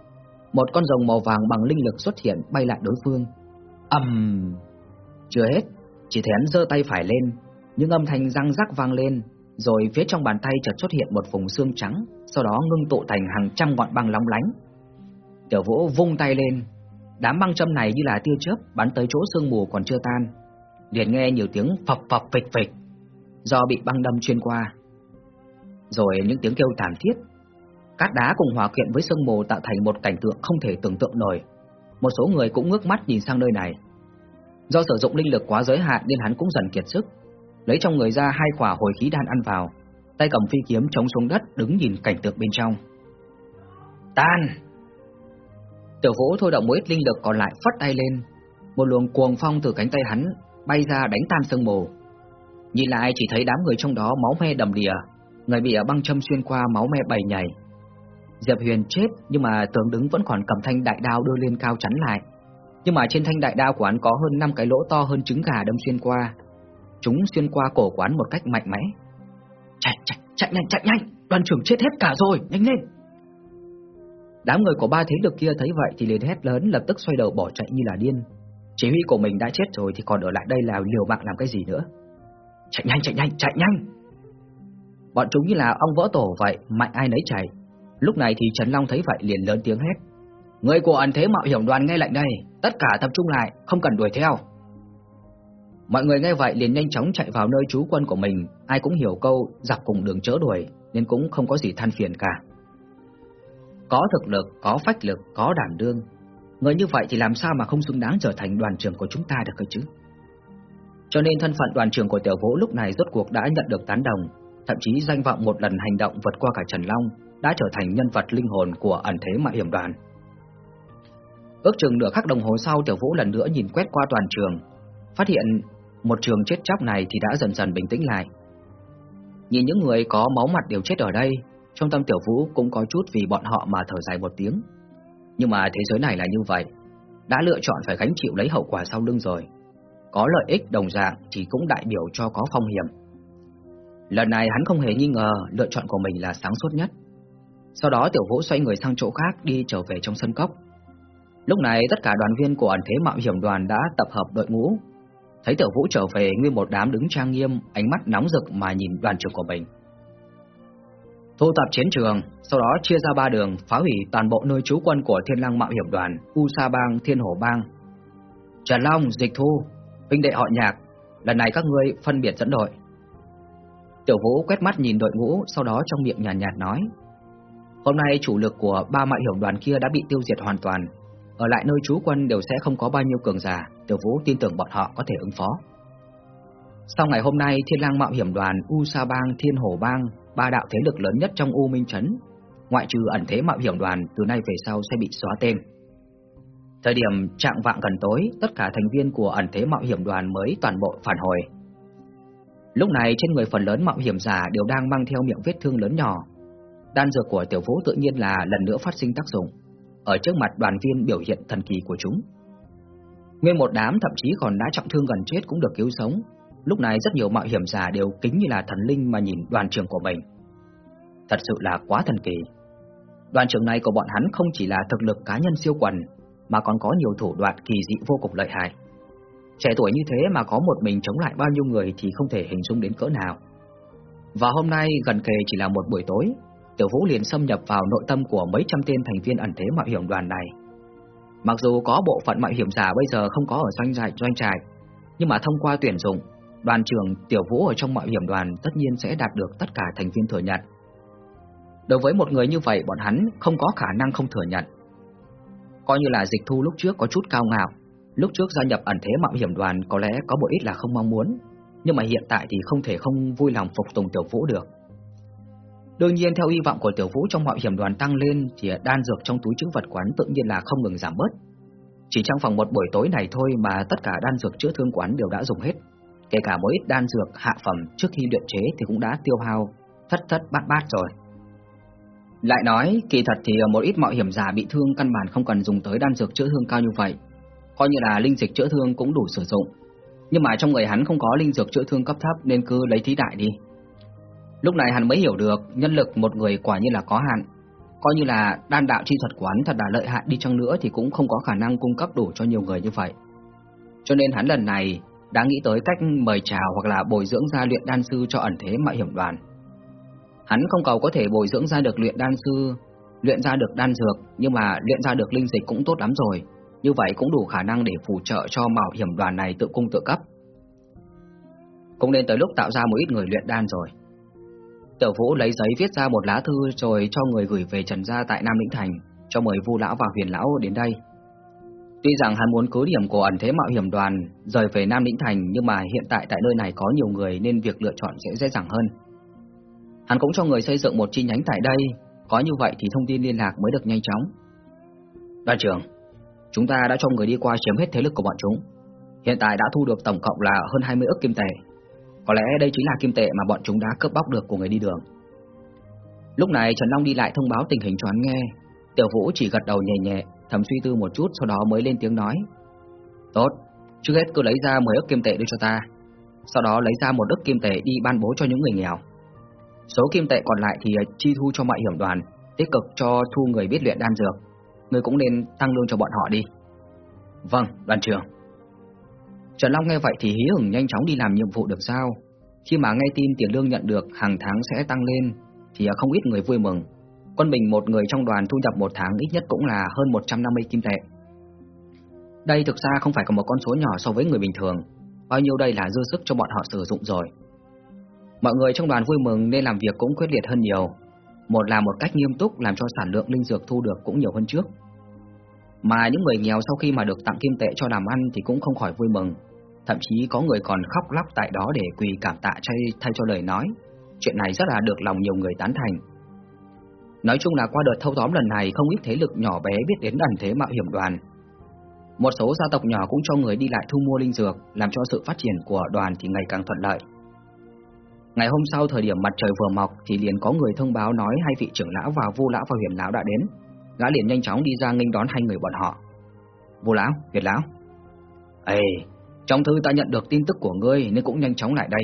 một con rồng màu vàng bằng linh lực xuất hiện bay lại đối phương. Ầm. Um... Chưa hết, chỉ thấy hắn giơ tay phải lên, những âm thanh răng rắc vang lên, rồi phía trong bàn tay chợt xuất hiện một vùng xương trắng, sau đó ngưng tụ thành hàng trăm ngọn băng lóng lánh. Tiểu Vũ vung tay lên, đám băng châm này như là tia chớp bắn tới chỗ sương mù còn chưa tan. Liền nghe nhiều tiếng phập phập phịch phịch do bị băng đâm xuyên qua. Rồi những tiếng kêu thảm thiết. Cát đá cùng hòa quyện với sương mù tạo thành một cảnh tượng không thể tưởng tượng nổi. Một số người cũng ngước mắt nhìn sang nơi này. Do sử dụng linh lực quá giới hạn nên hắn cũng dần kiệt sức, lấy trong người ra hai quả hồi khí đan ăn vào, tay cầm phi kiếm chống xuống đất đứng nhìn cảnh tượng bên trong. Tan! Tiểu Vũ thôi động một ít linh lực còn lại phất tay lên, một luồng cuồng phong từ cánh tay hắn bay ra đánh tan sương mù. Nhìn lại chỉ thấy đám người trong đó máu me đầm đìa, người bị ở băng châm xuyên qua máu me bầy nhảy. Diệp Huyền chết nhưng mà tướng đứng vẫn còn cầm thanh đại đao đưa lên cao chắn lại. Nhưng mà trên thanh đại đao của hắn có hơn 5 cái lỗ to hơn trứng gà đâm xuyên qua. Chúng xuyên qua cổ quán một cách mạnh mẽ. Chạy, chạy, chạy nhanh, chạy nhanh, đoàn trưởng chết hết cả rồi, nhanh lên. Đám người của ba thế lực kia thấy vậy thì liền hét lớn lập tức xoay đầu bỏ chạy như là điên. Chỉ huy của mình đã chết rồi thì còn ở lại đây là liều mạng làm cái gì nữa. Chạy nhanh, chạy nhanh, chạy nhanh. Bọn chúng như là ông vỡ tổ vậy, mạnh ai nấy chạy. Lúc này thì Trần Long thấy vậy liền lớn tiếng hét. Người của ẩn thế mạo hiểm đoàn nghe lệnh đây, tất cả tập trung lại, không cần đuổi theo. Mọi người nghe vậy liền nhanh chóng chạy vào nơi trú quân của mình, ai cũng hiểu câu dọc cùng đường chớ đuổi, nên cũng không có gì than phiền cả. Có thực lực, có phách lực, có đảm đương, người như vậy thì làm sao mà không xứng đáng trở thành đoàn trưởng của chúng ta được cơ chứ? Cho nên thân phận đoàn trưởng của Tiểu Vũ lúc này rốt cuộc đã nhận được tán đồng, thậm chí danh vọng một lần hành động vượt qua cả Trần Long, đã trở thành nhân vật linh hồn của ẩn thế mạo hiểm đoàn. Ước chừng nửa khắc đồng hồ sau Tiểu Vũ lần nữa nhìn quét qua toàn trường, phát hiện một trường chết chóc này thì đã dần dần bình tĩnh lại. Nhìn những người có máu mặt đều chết ở đây, trong tâm Tiểu Vũ cũng có chút vì bọn họ mà thở dài một tiếng. Nhưng mà thế giới này là như vậy, đã lựa chọn phải gánh chịu lấy hậu quả sau lưng rồi. Có lợi ích đồng dạng thì cũng đại biểu cho có phong hiểm. Lần này hắn không hề nghi ngờ lựa chọn của mình là sáng suốt nhất. Sau đó Tiểu Vũ xoay người sang chỗ khác đi trở về trong sân cốc. Lúc này tất cả đoàn viên của ẩn thế mạo hiểm đoàn đã tập hợp đội ngũ. Thấy Tiểu Vũ trở về nguyên một đám đứng trang nghiêm, ánh mắt nóng rực mà nhìn đoàn trưởng của mình. Thu tập chiến trường, sau đó chia ra ba đường phá hủy toàn bộ nơi trú quân của Thiên lang Mạo Hiểm Đoàn, U Sa Bang, Thiên Hổ Bang. Trần Long, Dịch Thu, huynh đệ họ Nhạc, lần này các ngươi phân biệt dẫn đội. Tiểu Vũ quét mắt nhìn đội ngũ, sau đó trong miệng nhàn nhạt, nhạt nói: "Hôm nay chủ lực của ba mạo hiểm đoàn kia đã bị tiêu diệt hoàn toàn, ở lại nơi trú quân đều sẽ không có bao nhiêu cường giả, Tiểu Vũ tin tưởng bọn họ có thể ứng phó." Sau ngày hôm nay, Thiên Lang Mạo Hiểm Đoàn, U Sa Bang, Thiên Hổ Bang, ba đạo thế lực lớn nhất trong U Minh Trấn, ngoại trừ ẩn thế mạo hiểm đoàn từ nay về sau sẽ bị xóa tên. Thời điểm trạng vạng gần tối, tất cả thành viên của ẩn thế mạo hiểm đoàn mới toàn bộ phản hồi. Lúc này trên người phần lớn mạo hiểm giả đều đang mang theo miệng vết thương lớn nhỏ. Đan dược của tiểu vũ tự nhiên là lần nữa phát sinh tác dụng, ở trước mặt đoàn viên biểu hiện thần kỳ của chúng. Nguyên một đám thậm chí còn đã trọng thương gần chết cũng được cứu sống. Lúc này rất nhiều mạo hiểm giả đều kính như là thần linh mà nhìn đoàn trưởng của mình. Thật sự là quá thần kỳ. Đoàn trưởng này của bọn hắn không chỉ là thực lực cá nhân siêu quần, mà còn có nhiều thủ đoạn kỳ dị vô cùng lợi hại. Trẻ tuổi như thế mà có một mình chống lại bao nhiêu người thì không thể hình dung đến cỡ nào. Và hôm nay gần kề chỉ là một buổi tối, Tiểu Vũ liền xâm nhập vào nội tâm của mấy trăm tên thành viên ẩn thế mạo hiểm đoàn này. Mặc dù có bộ phận mạo hiểm giả bây giờ không có ở doanh trại doanh trại, nhưng mà thông qua tuyển dụng, đoàn trưởng Tiểu Vũ ở trong mạo hiểm đoàn tất nhiên sẽ đạt được tất cả thành viên thừa nhận. Đối với một người như vậy, bọn hắn không có khả năng không thừa nhận. Coi như là dịch thu lúc trước có chút cao ngạo, lúc trước gia nhập ẩn thế mạo hiểm đoàn có lẽ có một ít là không mong muốn, nhưng mà hiện tại thì không thể không vui lòng phục tùng Tiểu Vũ được. Đương nhiên theo hy vọng của Tiểu Vũ trong mạo hiểm đoàn tăng lên thì đan dược trong túi trữ vật quán tự nhiên là không ngừng giảm bớt. Chỉ trong vòng một buổi tối này thôi mà tất cả đan dược chữa thương quán đều đã dùng hết. Kể cả một ít đan dược hạ phẩm trước khi luyện chế thì cũng đã tiêu hao thất thất bát bát rồi. Lại nói, kỳ thật thì một ít mạo hiểm giả bị thương căn bản không cần dùng tới đan dược chữa thương cao như vậy. Coi như là linh dịch chữa thương cũng đủ sử dụng. Nhưng mà trong người hắn không có linh dược chữa thương cấp thấp nên cứ lấy thí đại đi. Lúc này hắn mới hiểu được nhân lực một người quả như là có hạn. Coi như là đan đạo chi thuật quán thật là lợi hại đi chăng nữa thì cũng không có khả năng cung cấp đủ cho nhiều người như vậy. Cho nên hắn lần này đã nghĩ tới cách mời chào hoặc là bồi dưỡng ra luyện đan sư cho ẩn thế mạo hiểm đoàn. Hắn không cầu có thể bồi dưỡng ra được luyện đan sư, luyện ra được đan dược, nhưng mà luyện ra được linh dịch cũng tốt lắm rồi. Như vậy cũng đủ khả năng để phù trợ cho mạo hiểm đoàn này tự cung tự cấp. Cũng nên tới lúc tạo ra một ít người luyện đan rồi. Tiểu Vũ lấy giấy viết ra một lá thư rồi cho người gửi về Trần gia tại Nam Lĩnh Thành, cho mời Vu lão và Huyền lão đến đây. Tuy rằng hắn muốn cứ điểm của ẩn thế mạo hiểm đoàn rời về Nam Lĩnh Thành nhưng mà hiện tại tại nơi này có nhiều người nên việc lựa chọn sẽ dễ dàng hơn. Hắn cũng cho người xây dựng một chi nhánh tại đây, có như vậy thì thông tin liên lạc mới được nhanh chóng. Đoàn trưởng, chúng ta đã cho người đi qua chiếm hết thế lực của bọn chúng. Hiện tại đã thu được tổng cộng là hơn 20 ức kim tệ. Có lẽ đây chính là kim tệ mà bọn chúng đã cướp bóc được của người đi đường. Lúc này Trần Long đi lại thông báo tình hình cho hắn nghe. Tiểu Vũ chỉ gật đầu nhẹ nhẹ, thầm suy tư một chút sau đó mới lên tiếng nói. Tốt, trước hết cứ lấy ra 10 ức kim tệ đưa cho ta. Sau đó lấy ra một ức kim tệ đi ban bố cho những người nghèo. Số kim tệ còn lại thì à, chi thu cho mọi hiểm đoàn, tích cực cho thu người biết luyện đan dược. Người cũng nên tăng lương cho bọn họ đi. Vâng, đoàn trưởng. Trần Long nghe vậy thì hí hửng nhanh chóng đi làm nhiệm vụ được sao? Khi mà nghe tin tiền lương nhận được hàng tháng sẽ tăng lên, thì à, không ít người vui mừng. Quân bình một người trong đoàn thu nhập một tháng ít nhất cũng là hơn 150 kim tệ. Đây thực ra không phải có một con số nhỏ so với người bình thường, bao nhiêu đây là dư sức cho bọn họ sử dụng rồi. Mọi người trong đoàn vui mừng nên làm việc cũng quyết liệt hơn nhiều. Một là một cách nghiêm túc làm cho sản lượng linh dược thu được cũng nhiều hơn trước. Mà những người nghèo sau khi mà được tặng kim tệ cho làm ăn thì cũng không khỏi vui mừng. Thậm chí có người còn khóc lóc tại đó để quỳ cảm tạ thay, thay cho lời nói. Chuyện này rất là được lòng nhiều người tán thành. Nói chung là qua đợt thâu tóm lần này không ít thế lực nhỏ bé biết đến đàn thế mạo hiểm đoàn. Một số gia tộc nhỏ cũng cho người đi lại thu mua linh dược, làm cho sự phát triển của đoàn thì ngày càng thuận lợi. Ngày hôm sau thời điểm mặt trời vừa mọc thì liền có người thông báo nói hai vị trưởng lão và Vu lão và Huyền lão đã đến. Gã liền nhanh chóng đi ra nghênh đón hai người bọn họ. Vu lão, Huyền lão. Ê, trong thư ta nhận được tin tức của ngươi nên cũng nhanh chóng lại đây.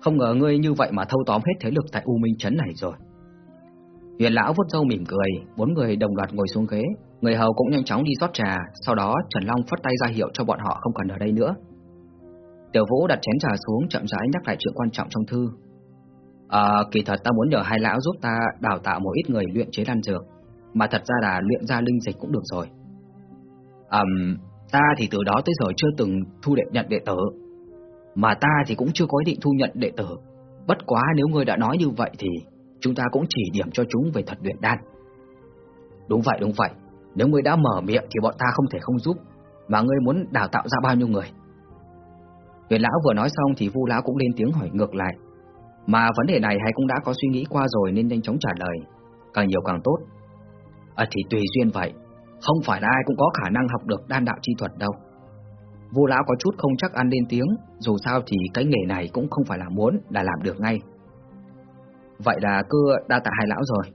Không ngờ ngươi như vậy mà thâu tóm hết thế lực tại U Minh trấn này rồi. Huyền lão vuốt râu mỉm cười, bốn người đồng loạt ngồi xuống ghế, người hầu cũng nhanh chóng đi rót trà, sau đó Trần Long phất tay ra hiệu cho bọn họ không cần ở đây nữa. Tiểu Vũ đặt chén trà xuống chậm rãi nhắc lại chuyện quan trọng trong thư. À, kỳ thật ta muốn nhờ hai lão giúp ta đào tạo một ít người luyện chế đan dược, mà thật ra là luyện ra linh dịch cũng được rồi. Ừm, ta thì từ đó tới giờ chưa từng thu đệ nhận đệ tử, mà ta thì cũng chưa có ý định thu nhận đệ tử. Bất quá nếu ngươi đã nói như vậy thì chúng ta cũng chỉ điểm cho chúng về thuật luyện đan. Đúng vậy, đúng vậy. Nếu ngươi đã mở miệng thì bọn ta không thể không giúp, mà ngươi muốn đào tạo ra bao nhiêu người? Huyền lão vừa nói xong thì Vu lão cũng lên tiếng hỏi ngược lại. Mà vấn đề này hay cũng đã có suy nghĩ qua rồi nên nhanh chóng trả lời, càng nhiều càng tốt. À thì tùy duyên vậy, không phải là ai cũng có khả năng học được đan đạo chi thuật đâu. Vu lão có chút không chắc ăn lên tiếng, dù sao thì cái nghề này cũng không phải là muốn là làm được ngay. Vậy là cứ đa tạ hai lão rồi.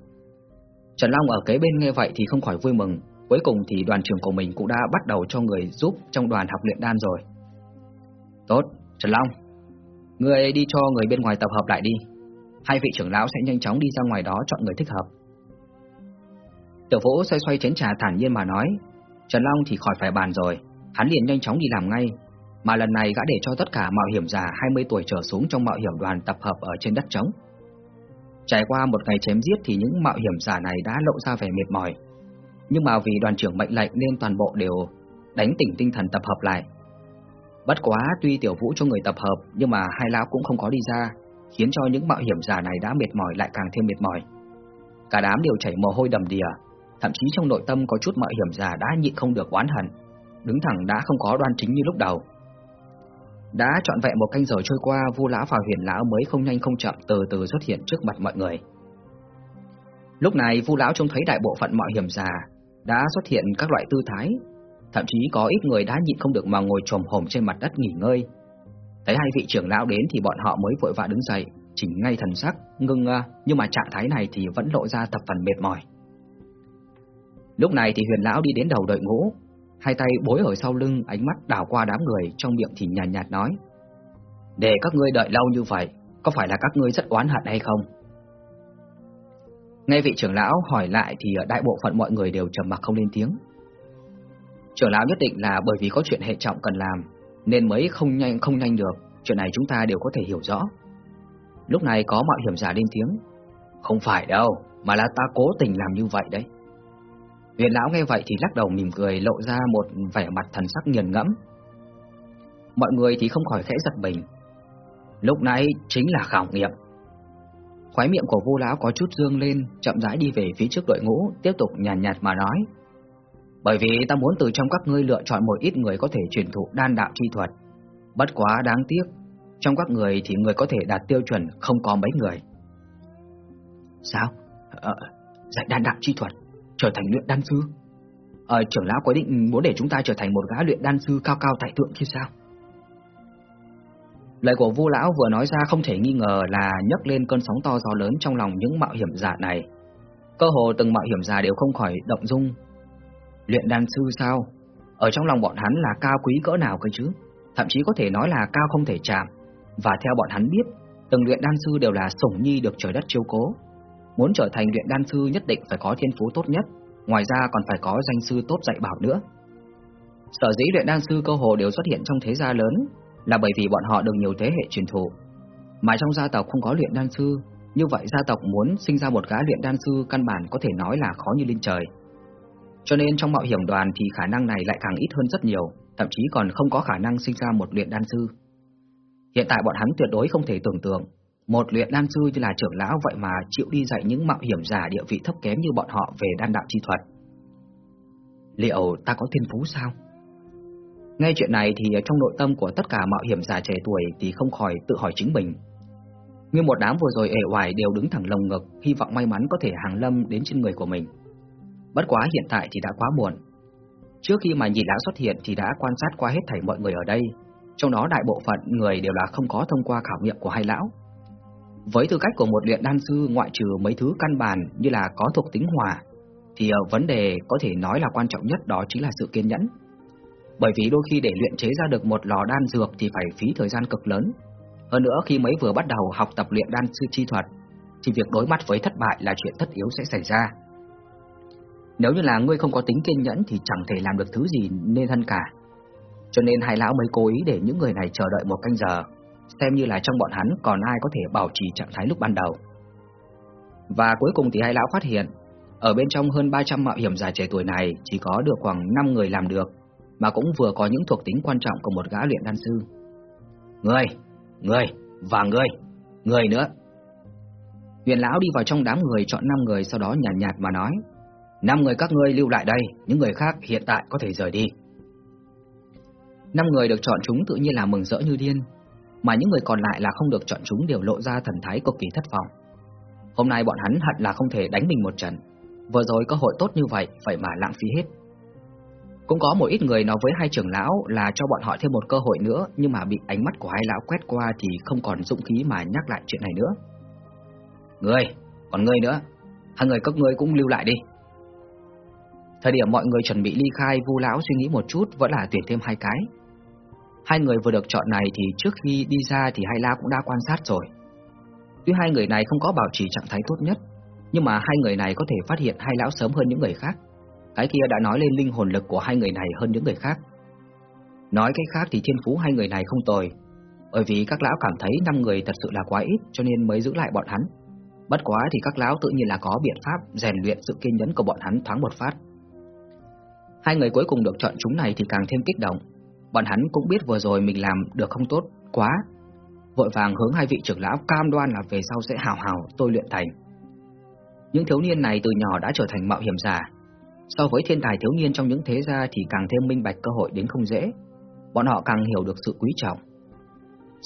Trần Long ở kế bên nghe vậy thì không khỏi vui mừng, cuối cùng thì đoàn trưởng của mình cũng đã bắt đầu cho người giúp trong đoàn học luyện đan rồi. Tốt, Trần Long, người đi cho người bên ngoài tập hợp lại đi. Hai vị trưởng lão sẽ nhanh chóng đi ra ngoài đó chọn người thích hợp. Tiểu Vũ xoay xoay chén trà thản nhiên mà nói, Trần Long thì khỏi phải bàn rồi, hắn liền nhanh chóng đi làm ngay, mà lần này gã để cho tất cả mạo hiểm giả 20 tuổi trở xuống trong mạo hiểm đoàn tập hợp ở trên đất trống. Trải qua một ngày chém giết thì những mạo hiểm giả này đã lộ ra vẻ mệt mỏi, nhưng mà vì đoàn trưởng mệnh lệnh nên toàn bộ đều đánh tỉnh tinh thần tập hợp lại. Bất quá tuy tiểu vũ cho người tập hợp nhưng mà hai lão cũng không có đi ra, khiến cho những mạo hiểm giả này đã mệt mỏi lại càng thêm mệt mỏi. Cả đám đều chảy mồ hôi đầm đìa, thậm chí trong nội tâm có chút mạo hiểm giả đã nhịn không được oán hận, đứng thẳng đã không có đoan chính như lúc đầu. Đã trọn vẹn một canh giờ trôi qua, Vu lão và Huyền lão mới không nhanh không chậm từ từ xuất hiện trước mặt mọi người. Lúc này, Vu lão trông thấy đại bộ phận mạo hiểm giả đã xuất hiện các loại tư thái, thậm chí có ít người đã nhịn không được mà ngồi trồm hổm trên mặt đất nghỉ ngơi. Thấy hai vị trưởng lão đến thì bọn họ mới vội vã đứng dậy, chỉnh ngay thần sắc, ngưng à, nhưng mà trạng thái này thì vẫn lộ ra thập phần mệt mỏi. Lúc này thì Huyền lão đi đến đầu đội ngũ, hai tay bối ở sau lưng, ánh mắt đảo qua đám người, trong miệng thì nhàn nhạt, nhạt nói: "Để các ngươi đợi lâu như vậy, có phải là các ngươi rất oán hận hay không?" Nghe vị trưởng lão hỏi lại thì đại bộ phận mọi người đều trầm mặc không lên tiếng. Trưởng lão nhất định là bởi vì có chuyện hệ trọng cần làm, nên mới không nhanh không nhanh được, chuyện này chúng ta đều có thể hiểu rõ. Lúc này có mạo hiểm giả lên tiếng, không phải đâu, mà là ta cố tình làm như vậy đấy. Huyền lão nghe vậy thì lắc đầu mỉm cười lộ ra một vẻ mặt thần sắc nghiền ngẫm. Mọi người thì không khỏi khẽ giật mình. Lúc nãy chính là khảo nghiệm. Khóe miệng của vô lão có chút dương lên, chậm rãi đi về phía trước đội ngũ, tiếp tục nhàn nhạt, nhạt mà nói: "Bởi vì ta muốn từ trong các ngươi lựa chọn một ít người có thể truyền thụ đan đạo chi thuật. Bất quá đáng tiếc, trong các người thì người có thể đạt tiêu chuẩn không có mấy người." "Sao? Ờ, dạy đan đạo chi thuật?" trở thành luyện đan sư. Ờ, trưởng lão có định muốn để chúng ta trở thành một gã luyện đan sư cao cao tại thượng kia sao? Lời của Vu lão vừa nói ra không thể nghi ngờ là nhấc lên cơn sóng to gió lớn trong lòng những mạo hiểm giả này. Cơ hồ từng mạo hiểm giả đều không khỏi động dung. Luyện đan sư sao? Ở trong lòng bọn hắn là cao quý cỡ nào cơ chứ? Thậm chí có thể nói là cao không thể chạm. Và theo bọn hắn biết, từng luyện đan sư đều là sủng nhi được trời đất chiếu cố, Muốn trở thành luyện đan sư nhất định phải có thiên phú tốt nhất, ngoài ra còn phải có danh sư tốt dạy bảo nữa. Sở dĩ luyện đan sư cơ hồ đều xuất hiện trong thế gia lớn là bởi vì bọn họ được nhiều thế hệ truyền thụ. Mà trong gia tộc không có luyện đan sư, như vậy gia tộc muốn sinh ra một gã luyện đan sư căn bản có thể nói là khó như lên trời. Cho nên trong mạo hiểm đoàn thì khả năng này lại càng ít hơn rất nhiều, thậm chí còn không có khả năng sinh ra một luyện đan sư. Hiện tại bọn hắn tuyệt đối không thể tưởng tượng một luyện đan sư như là trưởng lão vậy mà chịu đi dạy những mạo hiểm giả địa vị thấp kém như bọn họ về đan đạo chi thuật. Liệu ta có thiên phú sao? Nghe chuyện này thì trong nội tâm của tất cả mạo hiểm giả trẻ tuổi thì không khỏi tự hỏi chính mình. Như một đám vừa rồi ể oải đều đứng thẳng lồng ngực, hy vọng may mắn có thể hàng lâm đến trên người của mình. Bất quá hiện tại thì đã quá muộn. Trước khi mà nhị lão xuất hiện thì đã quan sát qua hết thảy mọi người ở đây, trong đó đại bộ phận người đều là không có thông qua khảo nghiệm của hai lão. Với tư cách của một luyện đan sư ngoại trừ mấy thứ căn bản như là có thuộc tính hỏa, thì ờ, vấn đề có thể nói là quan trọng nhất đó chính là sự kiên nhẫn. Bởi vì đôi khi để luyện chế ra được một lò đan dược thì phải phí thời gian cực lớn. Hơn nữa khi mới vừa bắt đầu học tập luyện đan sư chi thuật, thì việc đối mặt với thất bại là chuyện tất yếu sẽ xảy ra. Nếu như là ngươi không có tính kiên nhẫn thì chẳng thể làm được thứ gì nên thân cả. Cho nên hai lão mới cố ý để những người này chờ đợi một canh giờ xem như là trong bọn hắn còn ai có thể bảo trì trạng thái lúc ban đầu. Và cuối cùng thì hai lão phát hiện, ở bên trong hơn 300 mạo hiểm giả trẻ tuổi này chỉ có được khoảng 5 người làm được, mà cũng vừa có những thuộc tính quan trọng của một gã luyện đan sư. Người, người, và người, người nữa. Huyền lão đi vào trong đám người chọn 5 người sau đó nhàn nhạt, nhạt mà nói, năm người các ngươi lưu lại đây, những người khác hiện tại có thể rời đi. Năm người được chọn chúng tự nhiên là mừng rỡ như điên, mà những người còn lại là không được chọn chúng đều lộ ra thần thái cực kỳ thất vọng. Hôm nay bọn hắn hận là không thể đánh mình một trận, vừa rồi cơ hội tốt như vậy vậy mà lãng phí hết. Cũng có một ít người nói với hai trưởng lão là cho bọn họ thêm một cơ hội nữa, nhưng mà bị ánh mắt của hai lão quét qua thì không còn dũng khí mà nhắc lại chuyện này nữa. Ngươi, còn ngươi nữa, hai người các ngươi cũng lưu lại đi. Thời điểm mọi người chuẩn bị ly khai, Vu lão suy nghĩ một chút vẫn là tuyển thêm hai cái. Hai người vừa được chọn này thì trước khi đi ra thì hai lão cũng đã quan sát rồi. Tuy hai người này không có bảo trì trạng thái tốt nhất, nhưng mà hai người này có thể phát hiện hai lão sớm hơn những người khác. Cái kia đã nói lên linh hồn lực của hai người này hơn những người khác. Nói cách khác thì thiên phú hai người này không tồi, bởi vì các lão cảm thấy năm người thật sự là quá ít cho nên mới giữ lại bọn hắn. Bất quá thì các lão tự nhiên là có biện pháp rèn luyện sự kiên nhẫn của bọn hắn thoáng một phát. Hai người cuối cùng được chọn chúng này thì càng thêm kích động. Bọn hắn cũng biết vừa rồi mình làm được không tốt quá, vội vàng hướng hai vị trưởng lão cam đoan là về sau sẽ hào hào tôi luyện thành. Những thiếu niên này từ nhỏ đã trở thành mạo hiểm giả, so với thiên tài thiếu niên trong những thế gia thì càng thêm minh bạch cơ hội đến không dễ. Bọn họ càng hiểu được sự quý trọng.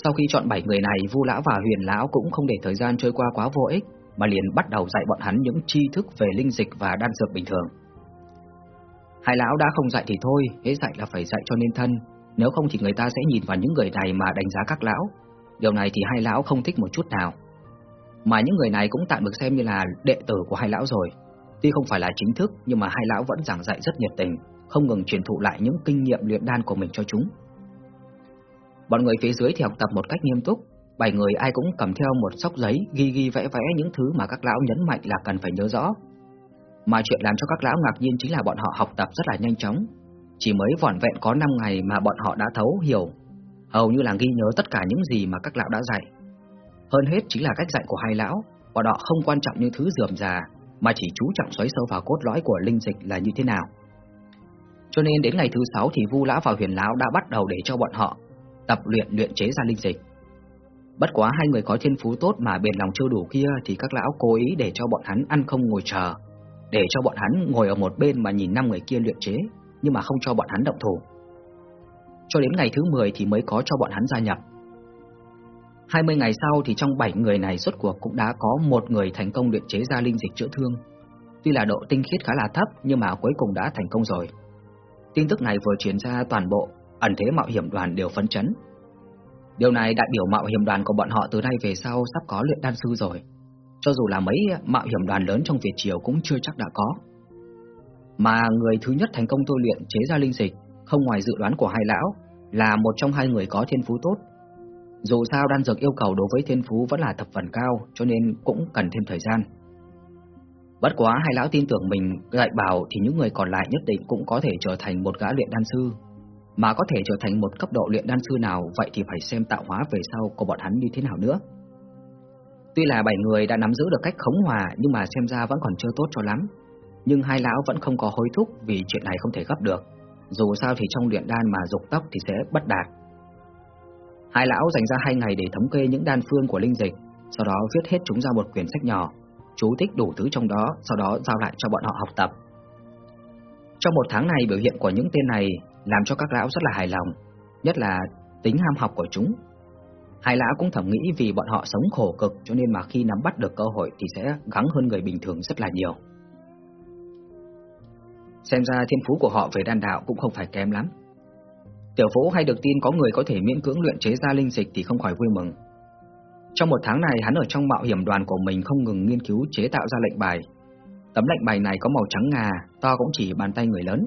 Sau khi chọn bảy người này, Vu lão và Huyền lão cũng không để thời gian trôi qua quá vô ích, mà liền bắt đầu dạy bọn hắn những tri thức về linh dịch và đan dược bình thường. Hai lão đã không dạy thì thôi, hễ dạy là phải dạy cho nên thân, nếu không thì người ta sẽ nhìn vào những người này mà đánh giá các lão. Điều này thì hai lão không thích một chút nào. Mà những người này cũng tạm được xem như là đệ tử của hai lão rồi. Tuy không phải là chính thức nhưng mà hai lão vẫn giảng dạy rất nhiệt tình, không ngừng truyền thụ lại những kinh nghiệm luyện đan của mình cho chúng. Bọn người phía dưới thì học tập một cách nghiêm túc, bảy người ai cũng cầm theo một sóc giấy ghi ghi vẽ vẽ những thứ mà các lão nhấn mạnh là cần phải nhớ rõ. Mà chuyện làm cho các lão ngạc nhiên chính là bọn họ học tập rất là nhanh chóng. Chỉ mới vỏn vẹn có 5 ngày mà bọn họ đã thấu hiểu, hầu như là ghi nhớ tất cả những gì mà các lão đã dạy. Hơn hết chính là cách dạy của hai lão, bọn họ không quan trọng những thứ dườm già, mà chỉ chú trọng xoáy sâu vào cốt lõi của linh dịch là như thế nào. Cho nên đến ngày thứ sáu thì Vu lão và Huyền lão đã bắt đầu để cho bọn họ tập luyện luyện chế ra linh dịch. Bất quá hai người có thiên phú tốt mà bền lòng chưa đủ kia thì các lão cố ý để cho bọn hắn ăn không ngồi chờ, để cho bọn hắn ngồi ở một bên mà nhìn năm người kia luyện chế, nhưng mà không cho bọn hắn động thủ. Cho đến ngày thứ 10 thì mới có cho bọn hắn gia nhập. 20 ngày sau thì trong 7 người này rốt cuộc cũng đã có một người thành công luyện chế ra linh dịch chữa thương. Tuy là độ tinh khiết khá là thấp nhưng mà cuối cùng đã thành công rồi. Tin tức này vừa truyền ra toàn bộ, ẩn thế mạo hiểm đoàn đều phấn chấn. Điều này đại biểu mạo hiểm đoàn của bọn họ từ nay về sau sắp có luyện đan sư rồi. Cho dù là mấy mạo hiểm đoàn lớn trong Việt Triều cũng chưa chắc đã có. Mà người thứ nhất thành công tôi luyện chế ra linh dịch, không ngoài dự đoán của hai lão, là một trong hai người có thiên phú tốt. Dù sao đan dược yêu cầu đối với thiên phú vẫn là thập phần cao, cho nên cũng cần thêm thời gian. Bất quá hai lão tin tưởng mình dạy bảo thì những người còn lại nhất định cũng có thể trở thành một gã luyện đan sư. Mà có thể trở thành một cấp độ luyện đan sư nào vậy thì phải xem tạo hóa về sau của bọn hắn như thế nào nữa. Tuy là bảy người đã nắm giữ được cách khống hòa nhưng mà xem ra vẫn còn chưa tốt cho lắm. Nhưng hai lão vẫn không có hối thúc vì chuyện này không thể gấp được. Dù sao thì trong luyện đan mà dục tốc thì sẽ bất đạt. Hai lão dành ra hai ngày để thống kê những đan phương của linh dịch, sau đó viết hết chúng ra một quyển sách nhỏ, chú thích đủ thứ trong đó, sau đó giao lại cho bọn họ học tập. Trong một tháng này biểu hiện của những tên này làm cho các lão rất là hài lòng, nhất là tính ham học của chúng. Hai lã cũng thầm nghĩ vì bọn họ sống khổ cực cho nên mà khi nắm bắt được cơ hội thì sẽ gắng hơn người bình thường rất là nhiều. Xem ra thiên phú của họ về đan đạo cũng không phải kém lắm. Tiểu Vũ hay được tin có người có thể miễn cưỡng luyện chế ra linh dịch thì không khỏi vui mừng. Trong một tháng này hắn ở trong mạo hiểm đoàn của mình không ngừng nghiên cứu chế tạo ra lệnh bài. Tấm lệnh bài này có màu trắng ngà, to cũng chỉ bàn tay người lớn.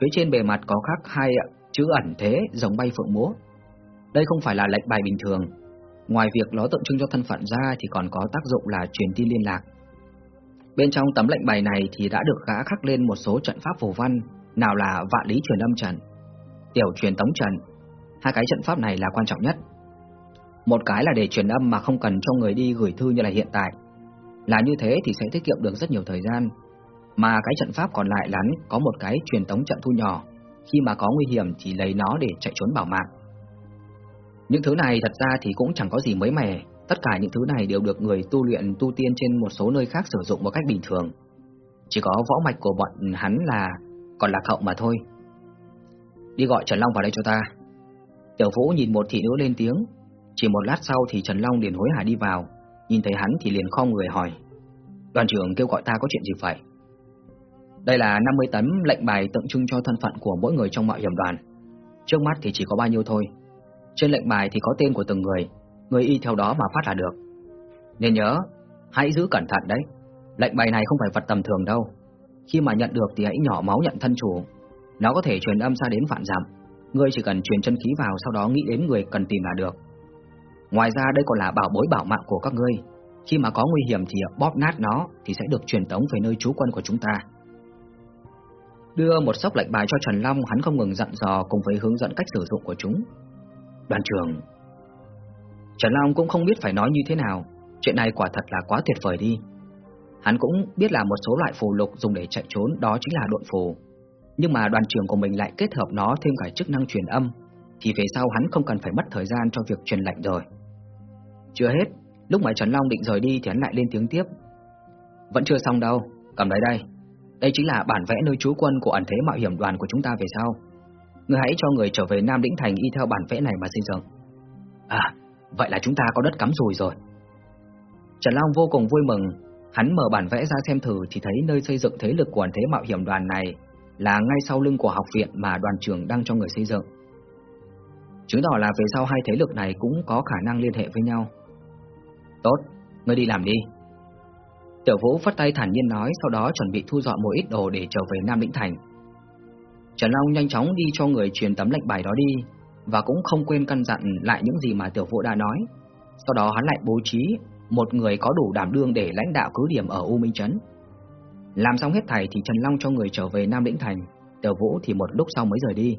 Phía trên bề mặt có khắc hai chữ ẩn thế giống bay phượng múa. Đây không phải là lệnh bài bình thường. Ngoài việc nó tượng trưng cho thân phận ra thì còn có tác dụng là truyền tin liên lạc. Bên trong tấm lệnh bài này thì đã được gã khắc lên một số trận pháp phù văn, nào là vạn lý truyền âm trận, tiểu truyền tống trận. Hai cái trận pháp này là quan trọng nhất. Một cái là để truyền âm mà không cần cho người đi gửi thư như là hiện tại. Là như thế thì sẽ tiết kiệm được rất nhiều thời gian. Mà cái trận pháp còn lại lắn có một cái truyền tống trận thu nhỏ, khi mà có nguy hiểm thì lấy nó để chạy trốn bảo mạng. Những thứ này thật ra thì cũng chẳng có gì mới mẻ, tất cả những thứ này đều được người tu luyện tu tiên trên một số nơi khác sử dụng một cách bình thường. Chỉ có võ mạch của bọn hắn là còn lạc hậu mà thôi. Đi gọi Trần Long vào đây cho ta. Tiểu Vũ nhìn một thị nữ lên tiếng, chỉ một lát sau thì Trần Long liền hối hả đi vào, nhìn thấy hắn thì liền khom người hỏi. Đoàn trưởng kêu gọi ta có chuyện gì vậy? Đây là 50 tấm lệnh bài tượng trưng cho thân phận của mỗi người trong mạo hiểm đoàn. Trước mắt thì chỉ có bao nhiêu thôi. Trên lệnh bài thì có tên của từng người, người y theo đó mà phát là được. Nên nhớ, hãy giữ cẩn thận đấy. Lệnh bài này không phải vật tầm thường đâu. Khi mà nhận được thì hãy nhỏ máu nhận thân chủ. Nó có thể truyền âm xa đến vạn dặm. Ngươi chỉ cần truyền chân khí vào sau đó nghĩ đến người cần tìm là được. Ngoài ra đây còn là bảo bối bảo mạng của các ngươi. Khi mà có nguy hiểm thì bóp nát nó thì sẽ được truyền tống về nơi trú quân của chúng ta. Đưa một sốc lệnh bài cho Trần Long, hắn không ngừng dặn dò cùng với hướng dẫn cách sử dụng của chúng. Đoàn trưởng Trần Long cũng không biết phải nói như thế nào, chuyện này quả thật là quá tuyệt vời đi. Hắn cũng biết là một số loại phù lục dùng để chạy trốn đó chính là độn phù. Nhưng mà đoàn trưởng của mình lại kết hợp nó thêm cả chức năng truyền âm, thì về sau hắn không cần phải mất thời gian cho việc truyền lệnh rồi. Chưa hết, lúc mà Trần Long định rời đi thì hắn lại lên tiếng tiếp. Vẫn chưa xong đâu, cầm lấy đây. Đây chính là bản vẽ nơi trú quân của ẩn thế mạo hiểm đoàn của chúng ta về sau. Ngươi hãy cho người trở về Nam Đĩnh Thành y theo bản vẽ này mà xây dựng. À, vậy là chúng ta có đất cắm rùi rồi. Trần Long vô cùng vui mừng, hắn mở bản vẽ ra xem thử thì thấy nơi xây dựng thế lực của thế mạo hiểm đoàn này là ngay sau lưng của học viện mà đoàn trưởng đang cho người xây dựng. Chứng tỏ là về sau hai thế lực này cũng có khả năng liên hệ với nhau. Tốt, ngươi đi làm đi. Tiểu Vũ phất tay thản nhiên nói, sau đó chuẩn bị thu dọn một ít đồ để trở về Nam Lĩnh Thành. Trần Long nhanh chóng đi cho người truyền tấm lệnh bài đó đi, và cũng không quên căn dặn lại những gì mà Tiểu Vũ đã nói. Sau đó hắn lại bố trí một người có đủ đảm đương để lãnh đạo cứ điểm ở U Minh Trấn. Làm xong hết thảy thì Trần Long cho người trở về Nam Lĩnh Thành, Tiểu Vũ thì một lúc sau mới rời đi.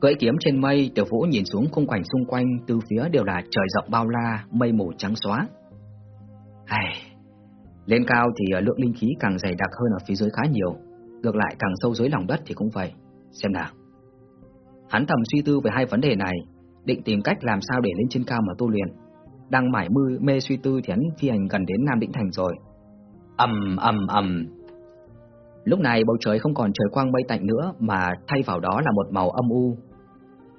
Cưỡi kiếm trên mây, Tiểu Vũ nhìn xuống khung cảnh xung quanh, từ phía đều là trời rộng bao la, mây mù trắng xóa. Ai... Lên cao thì ờ, lượng linh khí càng dày đặc hơn ở phía dưới khá nhiều, ngược lại càng sâu dưới lòng đất thì cũng vậy. Xem nào. Hắn thầm suy tư về hai vấn đề này, định tìm cách làm sao để lên trên cao mà tu luyện. Đang mải mư mê suy tư thì hắn phi hành gần đến Nam Định Thành rồi. ầm ầm ầm. Lúc này bầu trời không còn trời quang mây tạnh nữa mà thay vào đó là một màu âm u.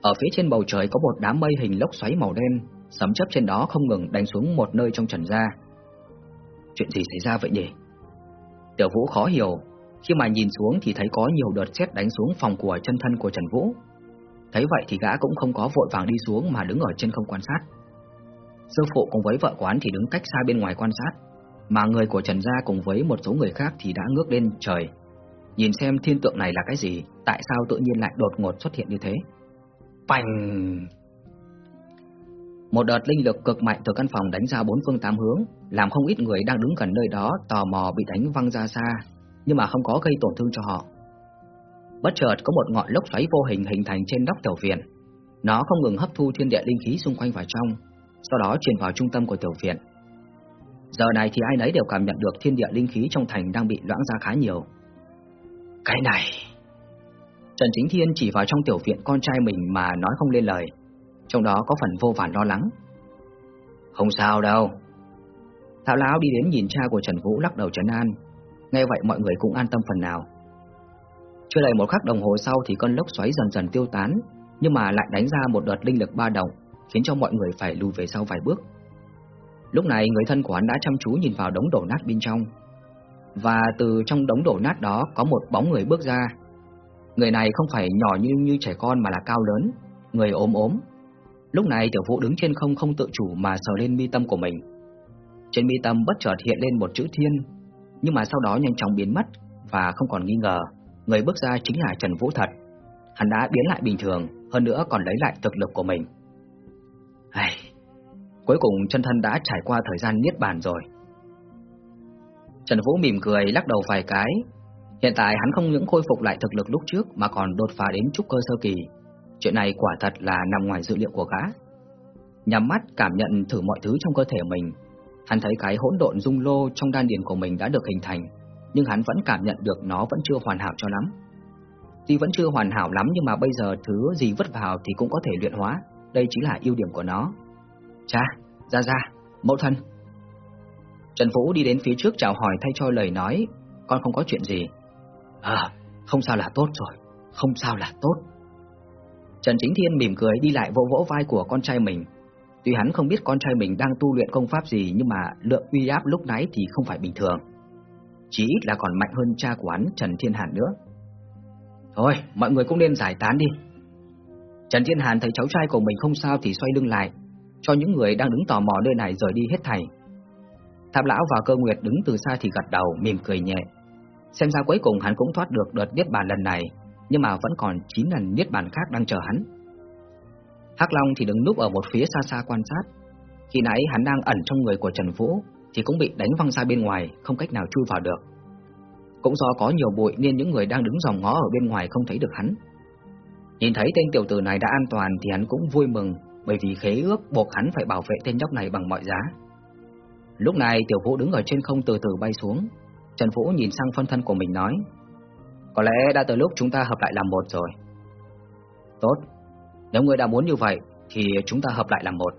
Ở phía trên bầu trời có một đám mây hình lốc xoáy màu đen, sấm chớp trên đó không ngừng đánh xuống một nơi trong trần gia. Chuyện gì xảy ra vậy nhỉ? Tiểu Vũ khó hiểu, khi mà nhìn xuống thì thấy có nhiều đợt sét đánh xuống phòng của chân thân của Trần Vũ. Thấy vậy thì gã cũng không có vội vàng đi xuống mà đứng ở trên không quan sát. Sư phụ cùng với vợ quán thì đứng cách xa bên ngoài quan sát, mà người của Trần gia cùng với một số người khác thì đã ngước lên trời, nhìn xem thiên tượng này là cái gì, tại sao tự nhiên lại đột ngột xuất hiện như thế. Phanh! Một đợt linh lực cực mạnh từ căn phòng đánh ra bốn phương tám hướng, làm không ít người đang đứng gần nơi đó tò mò bị đánh văng ra xa, nhưng mà không có gây tổn thương cho họ. Bất chợt có một ngọn lốc xoáy vô hình hình thành trên nóc tiểu viện. Nó không ngừng hấp thu thiên địa linh khí xung quanh vào trong, sau đó truyền vào trung tâm của tiểu viện. Giờ này thì ai nấy đều cảm nhận được thiên địa linh khí trong thành đang bị loãng ra khá nhiều. Cái này... Trần Chính Thiên chỉ vào trong tiểu viện con trai mình mà nói không lên lời, trong đó có phần vô vàn lo lắng. Không sao đâu. Thảo Lão đi đến nhìn cha của Trần Vũ lắc đầu trấn an, nghe vậy mọi người cũng an tâm phần nào. Chưa đầy một khắc đồng hồ sau thì con lốc xoáy dần dần tiêu tán, nhưng mà lại đánh ra một đợt linh lực ba đồng khiến cho mọi người phải lùi về sau vài bước. Lúc này người thân của hắn đã chăm chú nhìn vào đống đổ nát bên trong. Và từ trong đống đổ nát đó có một bóng người bước ra. Người này không phải nhỏ như như trẻ con mà là cao lớn, người ốm ốm. Lúc này tiểu vũ đứng trên không không tự chủ mà sờ lên mi tâm của mình. Trên mi tâm bất chợt hiện lên một chữ thiên, nhưng mà sau đó nhanh chóng biến mất và không còn nghi ngờ, người bước ra chính là Trần Vũ thật. Hắn đã biến lại bình thường, hơn nữa còn lấy lại thực lực của mình. Ai, Cuối cùng chân thân đã trải qua thời gian niết bàn rồi. Trần Vũ mỉm cười lắc đầu vài cái. Hiện tại hắn không những khôi phục lại thực lực lúc trước mà còn đột phá đến trúc cơ sơ kỳ. Chuyện này quả thật là nằm ngoài dự liệu của gã. Nhắm mắt cảm nhận thử mọi thứ trong cơ thể mình, hắn thấy cái hỗn độn dung lô trong đan điền của mình đã được hình thành, nhưng hắn vẫn cảm nhận được nó vẫn chưa hoàn hảo cho lắm. Tuy vẫn chưa hoàn hảo lắm nhưng mà bây giờ thứ gì vứt vào thì cũng có thể luyện hóa, đây chính là ưu điểm của nó. Cha, ra ra, mẫu thân. Trần Vũ đi đến phía trước chào hỏi thay cho lời nói, con không có chuyện gì. À, không sao là tốt rồi, không sao là tốt. Trần Chính Thiên mỉm cười đi lại vỗ vỗ vai của con trai mình. Tuy hắn không biết con trai mình đang tu luyện công pháp gì, nhưng mà lượng uy áp lúc nãy thì không phải bình thường. Chỉ ít là còn mạnh hơn cha của hắn, Trần Thiên Hàn nữa. Thôi, mọi người cũng nên giải tán đi. Trần Thiên Hàn thấy cháu trai của mình không sao thì xoay lưng lại, Cho những người đang đứng tò mò nơi này rời đi hết thảy. Tháp lão và cơ nguyệt đứng từ xa thì gật đầu, mỉm cười nhẹ. Xem ra cuối cùng hắn cũng thoát được đợt niết bàn lần này, Nhưng mà vẫn còn 9 lần niết bàn khác đang chờ hắn. Hắc Long thì đứng núp ở một phía xa xa quan sát. Khi nãy hắn đang ẩn trong người của Trần Vũ, Thì cũng bị đánh văng ra bên ngoài, Không cách nào chui vào được. Cũng do có nhiều bụi nên những người đang đứng dòng ngó ở bên ngoài không thấy được hắn. Nhìn thấy tên tiểu tử này đã an toàn thì hắn cũng vui mừng, Bởi vì khế ước buộc hắn phải bảo vệ tên nhóc này bằng mọi giá. Lúc này tiểu vũ đứng ở trên không từ từ bay xuống. Trần Vũ nhìn sang phân thân của mình nói, Có lẽ đã tới lúc chúng ta hợp lại làm một rồi. Tốt. Nếu ngươi đã muốn như vậy, Thì chúng ta hợp lại làm một.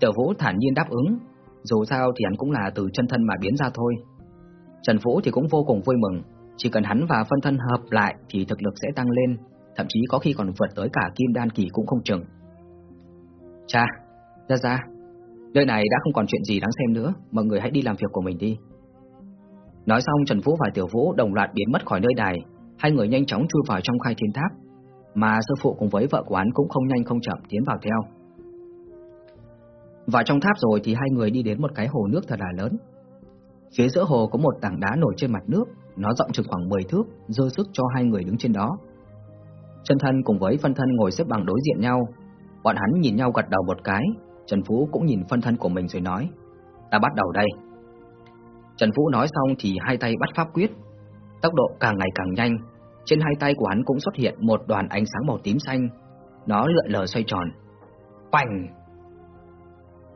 Tiểu Vũ thản nhiên đáp ứng, Dù sao thì hắn cũng là từ chân thân mà biến ra thôi. Trần Vũ thì cũng vô cùng vui mừng, Chỉ cần hắn và phân thân hợp lại Thì thực lực sẽ tăng lên, Thậm chí có khi còn vượt tới cả kim đan kỳ cũng không chừng. Cha, Ra ra, Nơi này đã không còn chuyện gì đáng xem nữa, Mọi người hãy đi làm việc của mình đi. Nói xong, Trần Vũ và Tiểu Vũ đồng loạt biến mất khỏi nơi đài, Hai người nhanh chóng chui vào trong khai thiên tháp. Mà sư phụ cùng với vợ của hắn cũng không nhanh không chậm tiến vào theo. Vào trong tháp rồi thì hai người đi đến một cái hồ nước thật là lớn. Phía giữa hồ có một tảng đá nổi trên mặt nước, Nó rộng chừng khoảng 10 thước, Dơ sức cho hai người đứng trên đó. Chân thân cùng với phân thân ngồi xếp bằng đối diện nhau, Bọn hắn nhìn nhau gật đầu một cái, Trần Phú cũng nhìn phân thân của mình rồi nói, Ta bắt đầu đây. Trần Phú nói xong thì hai tay bắt pháp quyết, Tốc độ càng ngày càng nhanh trên hai tay của hắn cũng xuất hiện một đoàn ánh sáng màu tím xanh. Nó lượn lờ xoay tròn. Bành!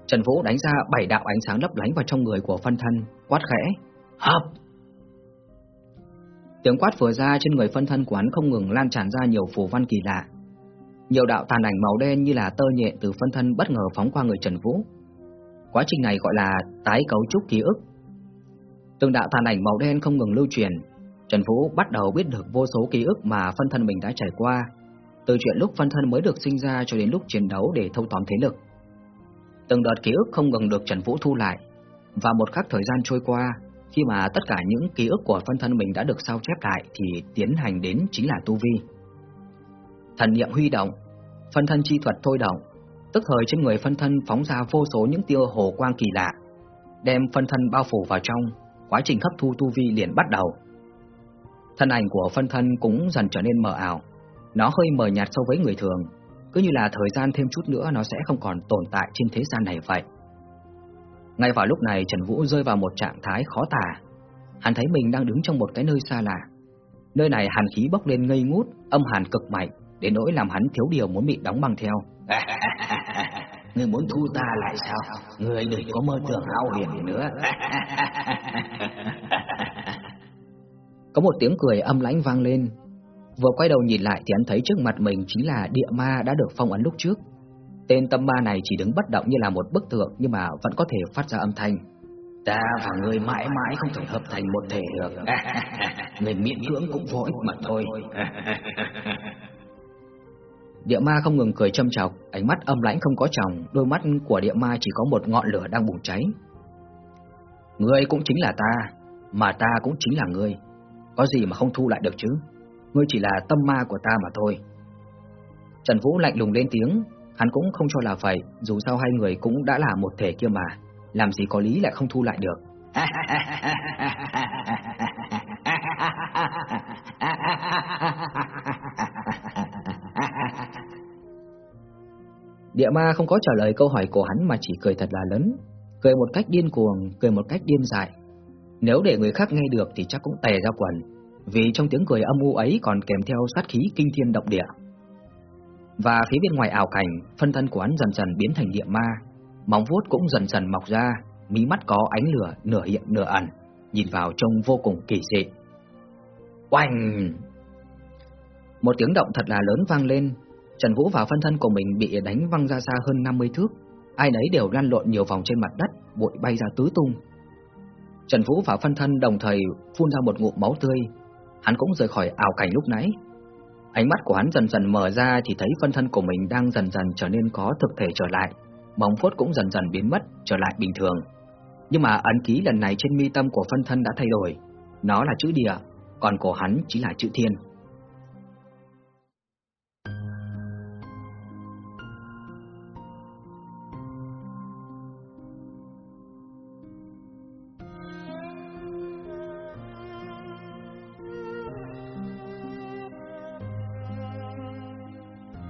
Trần Vũ đánh ra bảy đạo ánh sáng lấp lánh vào trong người của phân thân Quát khẽ. Hợp! Tiếng quát vừa ra trên người phân thân của hắn không ngừng lan tràn ra nhiều phù văn kỳ lạ. Nhiều đạo tàn ảnh màu đen như là tơ nhện từ phân thân bất ngờ phóng qua người Trần Vũ. Quá trình này gọi là tái cấu trúc ký ức. Từng đạo tàn ảnh màu đen không ngừng lưu truyền, Trần Vũ bắt đầu biết được vô số ký ức mà phân thân mình đã trải qua, từ chuyện lúc phân thân mới được sinh ra cho đến lúc chiến đấu để thâu tóm thế lực. Từng đợt ký ức không ngừng được Trần Vũ thu lại, và một khắc thời gian trôi qua, khi mà tất cả những ký ức của phân thân mình đã được sao chép lại thì tiến hành đến chính là tu vi. Thần niệm huy động, phân thân chi thuật thôi động, tức thời trên người phân thân phóng ra vô số những tia hồ quang kỳ lạ, đem phân thân bao phủ vào trong, quá trình hấp thu tu vi liền bắt đầu. Thân ảnh của phân thân cũng dần trở nên mờ ảo, nó hơi mờ nhạt so với người thường, cứ như là thời gian thêm chút nữa nó sẽ không còn tồn tại trên thế gian này vậy. Ngay vào lúc này Trần Vũ rơi vào một trạng thái khó tả. Hắn thấy mình đang đứng trong một cái nơi xa lạ. Nơi này hàn khí bốc lên ngây ngút, âm hàn cực mạnh, đến nỗi làm hắn thiếu điều muốn bị đóng băng theo. Ngươi muốn thu ta lại sao? Ngươi đừng có mơ tưởng hao huyền nữa. có một tiếng cười âm lãnh vang lên. Vừa quay đầu nhìn lại thì hắn thấy trước mặt mình chính là địa ma đã được phong ấn lúc trước. Tên tâm ma này chỉ đứng bất động như là một bức tượng nhưng mà vẫn có thể phát ra âm thanh. Ta và ngươi mãi mãi không thể hợp thành một thể được. người miễn cưỡng cũng vô ích mà thôi. Địa ma không ngừng cười châm chọc, ánh mắt âm lãnh không có tròng, đôi mắt của địa ma chỉ có một ngọn lửa đang bùng cháy. Ngươi cũng chính là ta, mà ta cũng chính là ngươi. Có gì mà không thu lại được chứ? Ngươi chỉ là tâm ma của ta mà thôi. Trần Vũ lạnh lùng lên tiếng, hắn cũng không cho là vậy, dù sao hai người cũng đã là một thể kia mà, làm gì có lý lại không thu lại được. Địa ma không có trả lời câu hỏi của hắn mà chỉ cười thật là lớn, cười một cách điên cuồng, cười một cách điên dại. Nếu để người khác nghe được thì chắc cũng tè ra quần, vì trong tiếng cười âm u ấy còn kèm theo sát khí kinh thiên động địa. Và phía bên ngoài ảo cảnh, phân thân của hắn dần dần biến thành địa ma, móng vuốt cũng dần dần mọc ra, mí mắt có ánh lửa nửa hiện nửa ẩn, nhìn vào trông vô cùng kỳ dị. Oanh! Một tiếng động thật là lớn vang lên, Trần Vũ và phân thân của mình bị đánh văng ra xa hơn 50 thước, ai nấy đều lăn lộn nhiều vòng trên mặt đất, bụi bay ra tứ tung. Trần Vũ và phân thân đồng thời phun ra một ngụm máu tươi, hắn cũng rời khỏi ảo cảnh lúc nãy. Ánh mắt của hắn dần dần mở ra thì thấy phân thân của mình đang dần dần trở nên có thực thể trở lại, móng phốt cũng dần dần biến mất, trở lại bình thường. Nhưng mà ấn ký lần này trên mi tâm của phân thân đã thay đổi, nó là chữ địa, còn của hắn chỉ là chữ thiên.